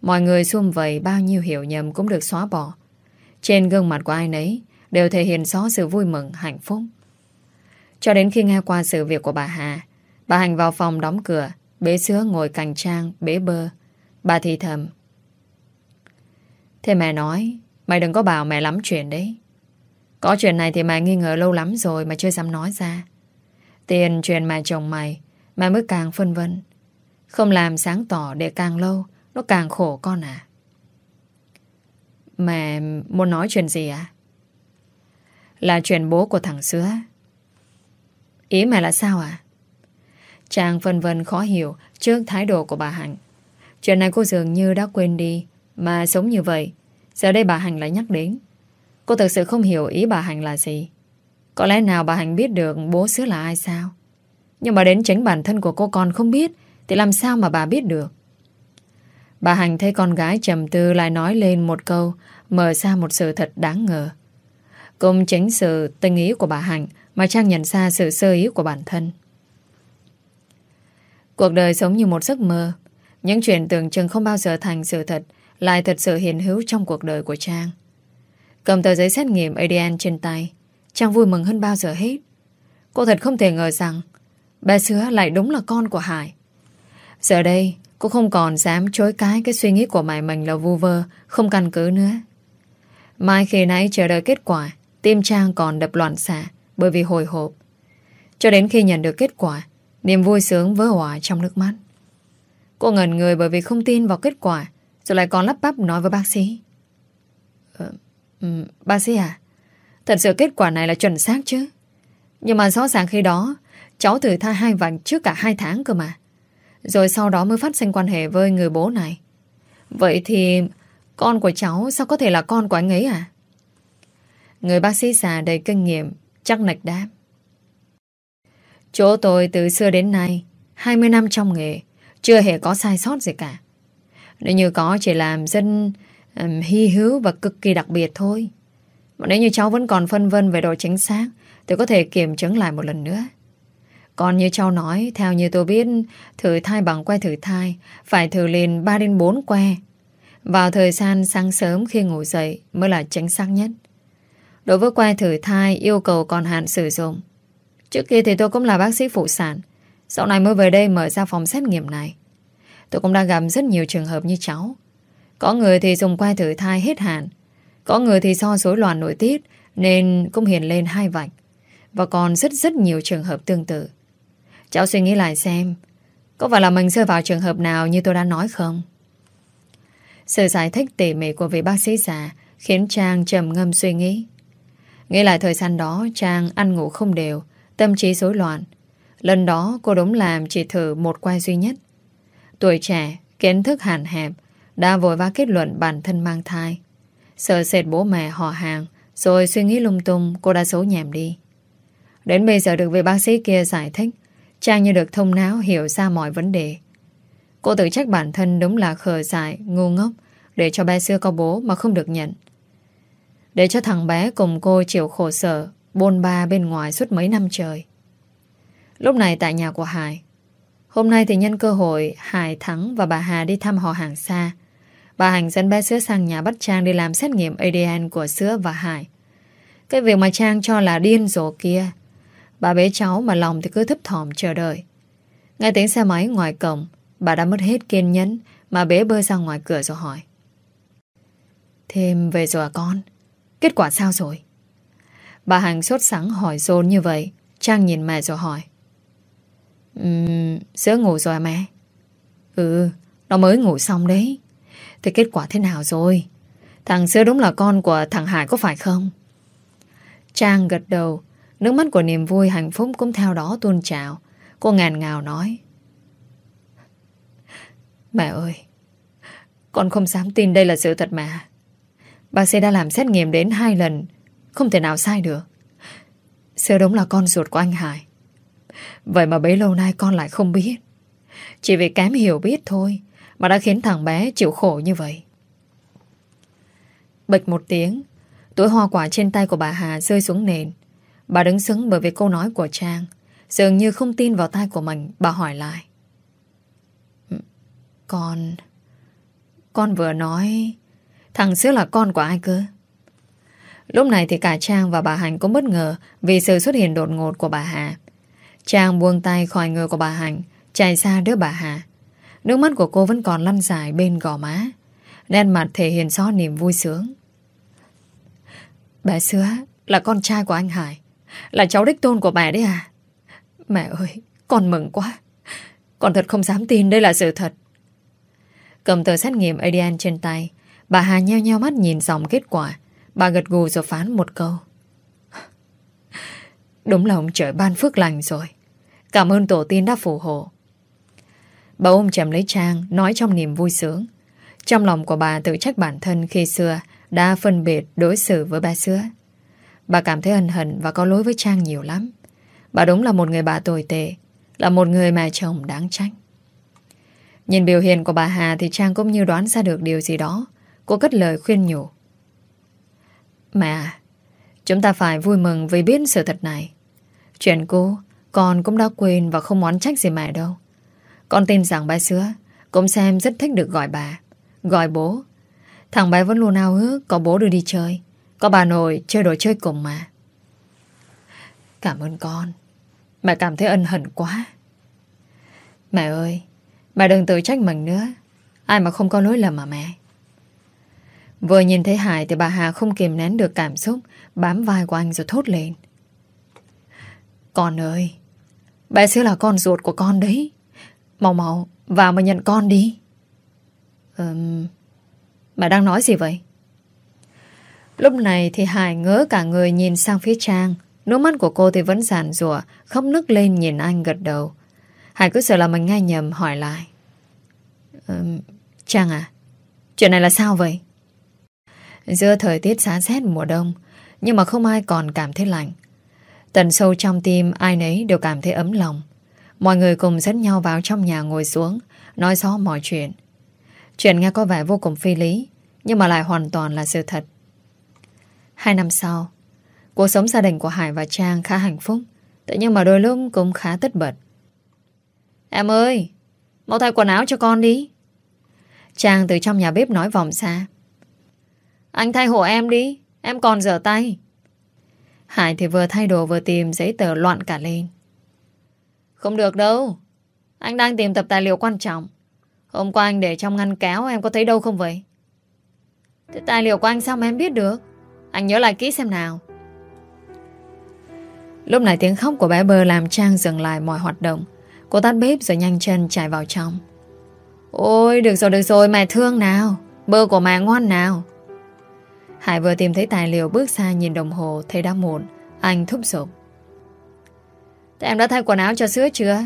Mọi người xung vầy bao nhiêu hiểu nhầm cũng được xóa bỏ. Trên gương mặt của ai nấy đều thể hiện rõ sự vui mừng, hạnh phúc. Cho đến khi nghe qua sự việc của bà Hà, bà Hành vào phòng đóng cửa, bế sữa ngồi cạnh trang, bế bơ. Bà thì thầm. Thế mẹ nói, mày đừng có bảo mẹ lắm chuyện đấy. Có chuyện này thì mẹ nghi ngờ lâu lắm rồi mà chưa dám nói ra. Tiền chuyện mẹ chồng mày, mà mới càng phân vân. Không làm sáng tỏ để càng lâu, nó càng khổ con à. Mẹ muốn nói chuyện gì à? Là chuyện bố của thằng Sứa. Ý mẹ là sao à? Trang phân vân khó hiểu trước thái độ của bà Hạnh. Chuyện này cô dường như đã quên đi, mà sống như vậy, giờ đây bà Hạnh lại nhắc đến. Cô thực sự không hiểu ý bà Hạnh là gì. Có lẽ nào bà Hạnh biết được bố sứ là ai sao? Nhưng mà đến chính bản thân của cô còn không biết, thì làm sao mà bà biết được? Bà Hạnh thấy con gái trầm tư lại nói lên một câu mở ra một sự thật đáng ngờ. Cùng chính sự tình ý của bà Hạnh mà Trang nhận ra sự sơ ý của bản thân. Cuộc đời sống như một giấc mơ. Những chuyện tưởng chừng không bao giờ thành sự thật lại thật sự hiện hữu trong cuộc đời của Trang. Cầm tờ giấy xét nghiệm ADN trên tay, Trang vui mừng hơn bao giờ hết. Cô thật không thể ngờ rằng bé Sứa lại đúng là con của Hải. Giờ đây, cô không còn dám chối cái cái suy nghĩ của mày mình là vu vơ, không căn cứ nữa. Mai khi nãy chờ đợi kết quả, tim Trang còn đập loạn xạ bởi vì hồi hộp. Cho đến khi nhận được kết quả, niềm vui sướng vỡ hòa trong nước mắt. Cô ngẩn người bởi vì không tin vào kết quả, rồi lại còn lắp bắp nói với bác sĩ. Ờ, um, bác sĩ à, thật sự kết quả này là chuẩn xác chứ. Nhưng mà rõ ràng khi đó, cháu thử thai hai vạch trước cả hai tháng cơ mà. Rồi sau đó mới phát sinh quan hệ với người bố này. Vậy thì con của cháu sao có thể là con của anh ấy à? Người bác sĩ già đầy kinh nghiệm, chắc nạch đáp. Chỗ tôi từ xưa đến nay, 20 năm trong nghề, chưa hề có sai sót gì cả. Nếu như có chỉ làm dân um, hy hữu và cực kỳ đặc biệt thôi. Mà nếu như cháu vẫn còn phân vân về độ chính xác, thì có thể kiểm chứng lại một lần nữa. Còn như cháu nói, theo như tôi biết, thử thai bằng que thử thai, phải thử lên 3 đến 4 que vào thời gian sáng sớm khi ngủ dậy mới là chính xác nhất. Đối với que thử thai yêu cầu còn hạn sử dụng. Trước kia thì tôi cũng là bác sĩ phụ sản. Sau này mới về đây mở ra phòng xét nghiệm này. Tôi cũng đã gặp rất nhiều trường hợp như cháu. Có người thì dùng que thử thai hết hạn. Có người thì do rối loạn nội tiết nên cũng hiện lên hai vạch. Và còn rất rất nhiều trường hợp tương tự. Cháu suy nghĩ lại xem có phải là mình rơi vào trường hợp nào như tôi đã nói không? Sự giải thích tỉ mỉ của vị bác sĩ già khiến Trang trầm ngâm suy nghĩ. Nghĩ lại thời gian đó Trang ăn ngủ không đều, tâm trí rối loạn. Lần đó cô đúng làm chỉ thử một quay duy nhất. Tuổi trẻ, Kiến thức hạn hẹp Đã vội vã kết luận bản thân mang thai Sợ sệt bố mẹ họ hàng Rồi suy nghĩ lung tung Cô đã xấu nhẹm đi Đến bây giờ được vị bác sĩ kia giải thích Trang như được thông não hiểu ra mọi vấn đề. Cô tự trách bản thân đúng là khờ dại, ngu ngốc Để cho bé xưa có bố mà không được nhận. Để cho thằng bé cùng cô chịu khổ sở Bôn ba bên ngoài suốt mấy năm trời. Lúc này tại nhà của Hải. Hôm nay thì nhân cơ hội Hải Thắng và bà Hà đi thăm họ hàng xa. Bà Hành dẫn bé Sữa sang nhà bắt Trang đi làm xét nghiệm ADN của Sữa và Hải. Cái việc mà Trang cho là điên rồ kia Bà bế cháu mà lòng thì cứ thấp thỏm chờ đợi. Nghe tiếng xe máy ngoài cổng Bà đã mất hết kiên nhẫn Mà bế bơi ra ngoài cửa rồi hỏi. Thêm về rồi à con? Kết quả sao rồi? Bà Hằng sốt sắng hỏi dồn như vậy Trang nhìn mẹ rồi hỏi. Um, Sữa ngủ rồi à mẹ? Ừ Nó mới ngủ xong đấy. Thế kết quả thế nào rồi? Thằng Sữa đúng là con của thằng Hải có phải không? Trang gật đầu Nước mắt của niềm vui hạnh phúc cũng theo đó tuôn trào. Cô ngàn ngào nói, Mẹ ơi, Con không dám tin đây là sự thật mà. Bác sĩ đã làm xét nghiệm đến hai lần, Không thể nào sai được. Sơ đúng là con ruột của anh Hải. Vậy mà bấy lâu nay con lại không biết. Chỉ vì kém hiểu biết thôi Mà đã khiến thằng bé chịu khổ như vậy. Bịch một tiếng, Túi hoa quả trên tay của bà Hà rơi xuống nền. Bà đứng sững bởi vì câu nói của Trang Dường như không tin vào tay của mình Bà hỏi lại ừ, Con... Con vừa nói... Thằng Sứ là con của ai cơ? Lúc này thì cả Trang và bà Hành cũng bất ngờ vì sự xuất hiện đột ngột của bà Hà. Trang buông tay khỏi người của bà Hành, chạy xa đứa bà Hà. Nước mắt của cô vẫn còn lăn dài bên gò má. Đen mặt thể hiện rõ niềm vui sướng. Bà Sứa là con trai của anh Hải. Là cháu đích tôn của bà đấy à? Mẹ ơi, con mừng quá. Con thật không dám tin đây là sự thật. Cầm tờ xét nghiệm ADN trên tay, bà Hà nheo nheo mắt nhìn dòng kết quả. Bà gật gù rồi phán một câu. Đúng là ông trời ban phước lành rồi. Cảm ơn tổ tiên đã phù hộ. Bà ôm chầm lấy Trang, nói trong niềm vui sướng. Trong lòng của bà tự trách bản thân khi xưa đã phân biệt đối xử với ba xưa. Bà cảm thấy ân hận và có lỗi với Trang nhiều lắm. Bà đúng là một người bà tồi tệ, là một người mà chồng đáng trách. Nhìn biểu hiện của bà Hà thì Trang cũng như đoán ra được điều gì đó. Cô cất lời khuyên nhủ. Mẹ, chúng ta phải vui mừng vì biết sự thật này. Chuyện cô, con cũng đã quên và không oán trách gì mẹ đâu. Con tin rằng bà xưa cũng xem rất thích được gọi bà, gọi bố. Thằng bé vẫn luôn ao ước có bố đưa đi chơi. Có bà nội chơi đồ chơi cùng mà. Cảm ơn con. Mẹ cảm thấy ân hận quá. Mẹ ơi, mẹ đừng tự trách mình nữa. Ai mà không có lỗi lầm mà mẹ. Vừa nhìn thấy Hải thì bà Hà không kìm nén được cảm xúc bám vai của anh rồi thốt lên. Con ơi, bé sẽ là con ruột của con đấy. Mau mau, vào mà nhận con đi. Ừm, mẹ đang nói gì vậy? Lúc này thì Hải ngỡ cả người nhìn sang phía Trang. Nước mắt của cô thì vẫn giản rủa khóc nức lên nhìn anh gật đầu. Hải cứ sợ là mình nghe nhầm hỏi lại. Um, Trang à, chuyện này là sao vậy? Giữa thời tiết giá rét mùa đông Nhưng mà không ai còn cảm thấy lạnh Tận sâu trong tim ai nấy đều cảm thấy ấm lòng Mọi người cùng dẫn nhau vào trong nhà ngồi xuống Nói rõ mọi chuyện Chuyện nghe có vẻ vô cùng phi lý Nhưng mà lại hoàn toàn là sự thật Hai năm sau, Cuộc sống gia đình của Hải và Trang khá hạnh phúc Tự nhiên mà đôi lúc cũng khá tất bật. Em ơi, Mau thay quần áo cho con đi. Trang từ trong nhà bếp nói vòng xa anh thay hộ em đi, Em còn rửa tay. Hải thì vừa thay đồ vừa tìm giấy tờ loạn cả lên. Không được đâu, Anh đang tìm tập tài liệu quan trọng. Hôm qua anh để trong ngăn kéo, Em có thấy đâu không vậy? Thế tài liệu của anh sao mà em biết được? Anh nhớ lại kỹ xem nào Lúc này tiếng khóc của bé bơ Làm Trang dừng lại mọi hoạt động Cô tắt bếp rồi nhanh chân chạy vào trong Ôi được rồi được rồi Mẹ thương nào Bơ của mẹ ngoan nào Hải vừa tìm thấy tài liệu bước xa nhìn đồng hồ thấy đã muộn. Anh thúc giục. Thế em đã thay quần áo cho sữa chưa?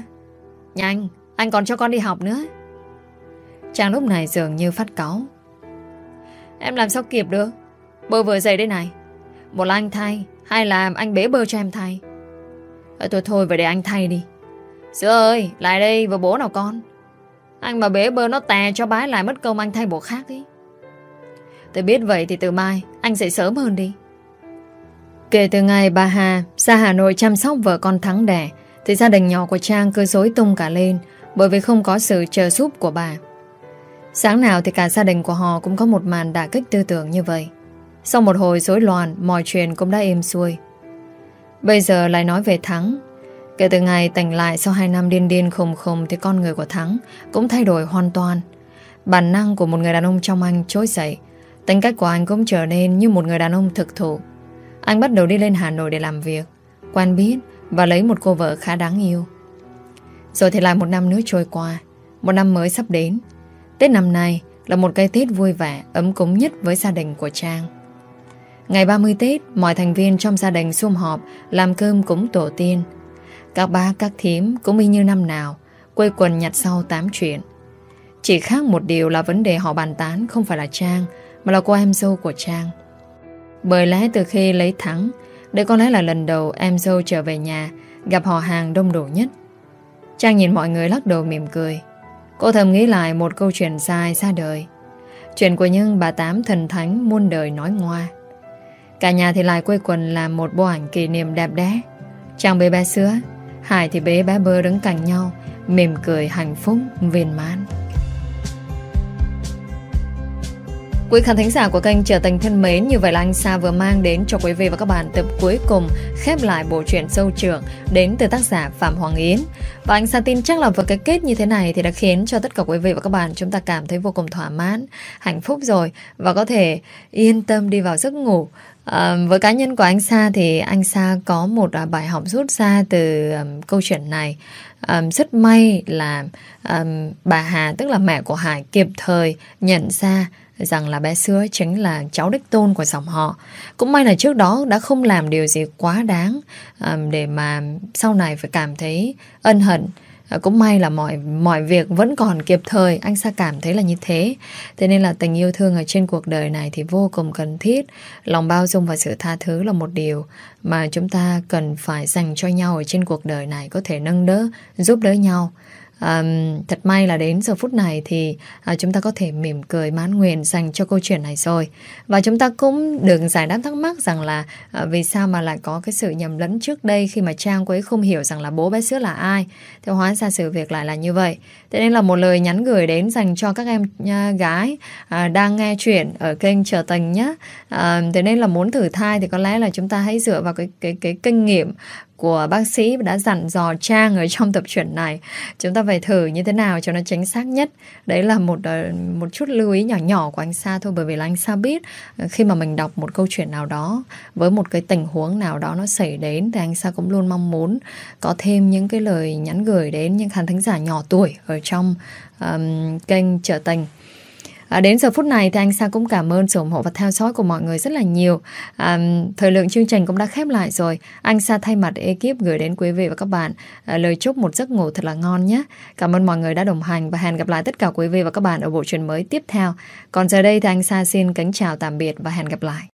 Nhanh, anh còn cho con đi học nữa. Trang lúc này dường như phát cáu Em làm sao kịp được Bơ vừa dậy đây này. Một là anh thay Hay là anh bế bơ cho em thay. À, Thôi thôi vậy để anh thay đi. Sữa ơi lại đây với bố nào con? Anh mà bế bơ nó tè cho bái lại mất công anh thay bộ khác đi Tôi biết vậy thì từ mai Anh dậy sớm hơn đi. Kể từ ngày bà Hà ra Hà Nội chăm sóc vợ con Thắng đẻ thì gia đình nhỏ của Trang cứ dối tung cả lên bởi vì không có sự trợ giúp của bà. Sáng nào thì cả gia đình của họ cũng có một màn đả kích tư tưởng như vậy. Sau một hồi rối loạn, mọi chuyện cũng đã êm xuôi. Bây giờ lại nói về Thắng. Kể từ ngày tỉnh lại sau 2 năm điên điên khùng khùng thì con người của Thắng cũng thay đổi hoàn toàn. Bản năng của một người đàn ông trong anh trỗi dậy. Tính cách của anh cũng trở nên như một người đàn ông thực thụ. Anh bắt đầu đi lên Hà Nội để làm việc, quen biết và lấy một cô vợ khá đáng yêu. Rồi thì lại một năm nữa trôi qua, một năm mới sắp đến. Tết năm nay là một cái Tết vui vẻ, ấm cúng nhất với gia đình của Trang. Ngày 30 Tết, mọi thành viên trong gia đình sum họp làm cơm cúng tổ tiên. Các ba, các thím cũng y như năm nào, quây quần nhặt sau tám chuyện. Chỉ khác một điều là vấn đề họ bàn tán không phải là Trang, mà là cô em dâu của Trang. Bởi lẽ từ khi lấy thắng Đây có lẽ là lần đầu em dâu trở về nhà Gặp họ hàng đông đủ nhất Trang nhìn mọi người lắc đầu mỉm cười Cô thầm nghĩ lại một câu chuyện dài xa đời Chuyện của những bà tám thần thánh muôn đời nói ngoa Cả nhà thì lại quây quần làm một bộ ảnh kỷ niệm đẹp đẽ. Chàng bế bé sữa Hải thì bế bé bơ đứng cạnh nhau Mỉm cười hạnh phúc viên mãn. Quý khán thính giả của kênh Trở Thành Thân Mến Như vậy là anh Sa vừa mang đến cho quý vị và các bạn tập cuối cùng khép lại bộ truyện sâu trưởng đến từ tác giả Phạm Hoàng Yến. Và anh Sa tin chắc là với cái kết như thế này thì đã khiến cho tất cả quý vị và các bạn chúng ta cảm thấy vô cùng thỏa mãn, hạnh phúc rồi Và có thể yên tâm đi vào giấc ngủ. À, với cá nhân của anh Sa thì anh Sa có một à, bài học rút ra từ um, câu chuyện này um, rất may là um, bà Hà tức là mẹ của Hải kịp thời nhận ra rằng là bé Sứa chính là cháu đích tôn của dòng họ. Cũng may là trước đó đã không làm điều gì quá đáng um, để mà sau này phải cảm thấy ân hận. À, cũng may là mọi mọi việc vẫn còn kịp thời. Anh Sa cảm thấy là như thế. Thế nên là tình yêu thương ở trên cuộc đời này Thì vô cùng cần thiết. Lòng bao dung và sự tha thứ là một điều Mà chúng ta cần phải dành cho nhau Ở trên cuộc đời này Có thể nâng đỡ, giúp đỡ nhau. À, thật may là đến giờ phút này thì à, chúng ta có thể mỉm cười mãn nguyện dành cho câu chuyện này rồi. Và chúng ta cũng được giải đáp thắc mắc rằng là à, vì sao mà lại có cái sự nhầm lẫn trước đây khi mà Trang cô ấy không hiểu rằng là bố bé sữa là ai? Theo hóa ra sự việc lại là như vậy. Thế nên là một lời nhắn gửi đến dành cho các em nha, gái à, đang nghe chuyện ở kênh Trở Tình nhé à, thế nên là muốn thử thai thì có lẽ là chúng ta hãy dựa vào cái cái cái kinh nghiệm của bác sĩ đã dặn dò Trang ở trong tập truyện này. Chúng ta phải thử như thế nào cho nó chính xác nhất. Đấy là một ờ, một chút lưu ý nhỏ nhỏ của anh Sa thôi bởi vì là anh Sa biết ờ, khi mà mình đọc một câu chuyện nào đó với một cái tình huống nào đó nó xảy đến thì anh Sa cũng luôn mong muốn có thêm những cái lời nhắn gửi đến những khán thính giả nhỏ tuổi ở trong um, kênh Trở Tình. À, đến giờ phút này thì anh Sa cũng cảm ơn sự ủng hộ và theo dõi của mọi người rất là nhiều. À, thời lượng chương trình cũng đã khép lại rồi. Anh Sa thay mặt ekip gửi đến quý vị và các bạn à, lời chúc một giấc ngủ thật là ngon nhé. Cảm ơn mọi người đã đồng hành và hẹn gặp lại tất cả quý vị và các bạn ở bộ truyền mới tiếp theo. Còn giờ đây thì anh Sa xin kính chào tạm biệt và hẹn gặp lại.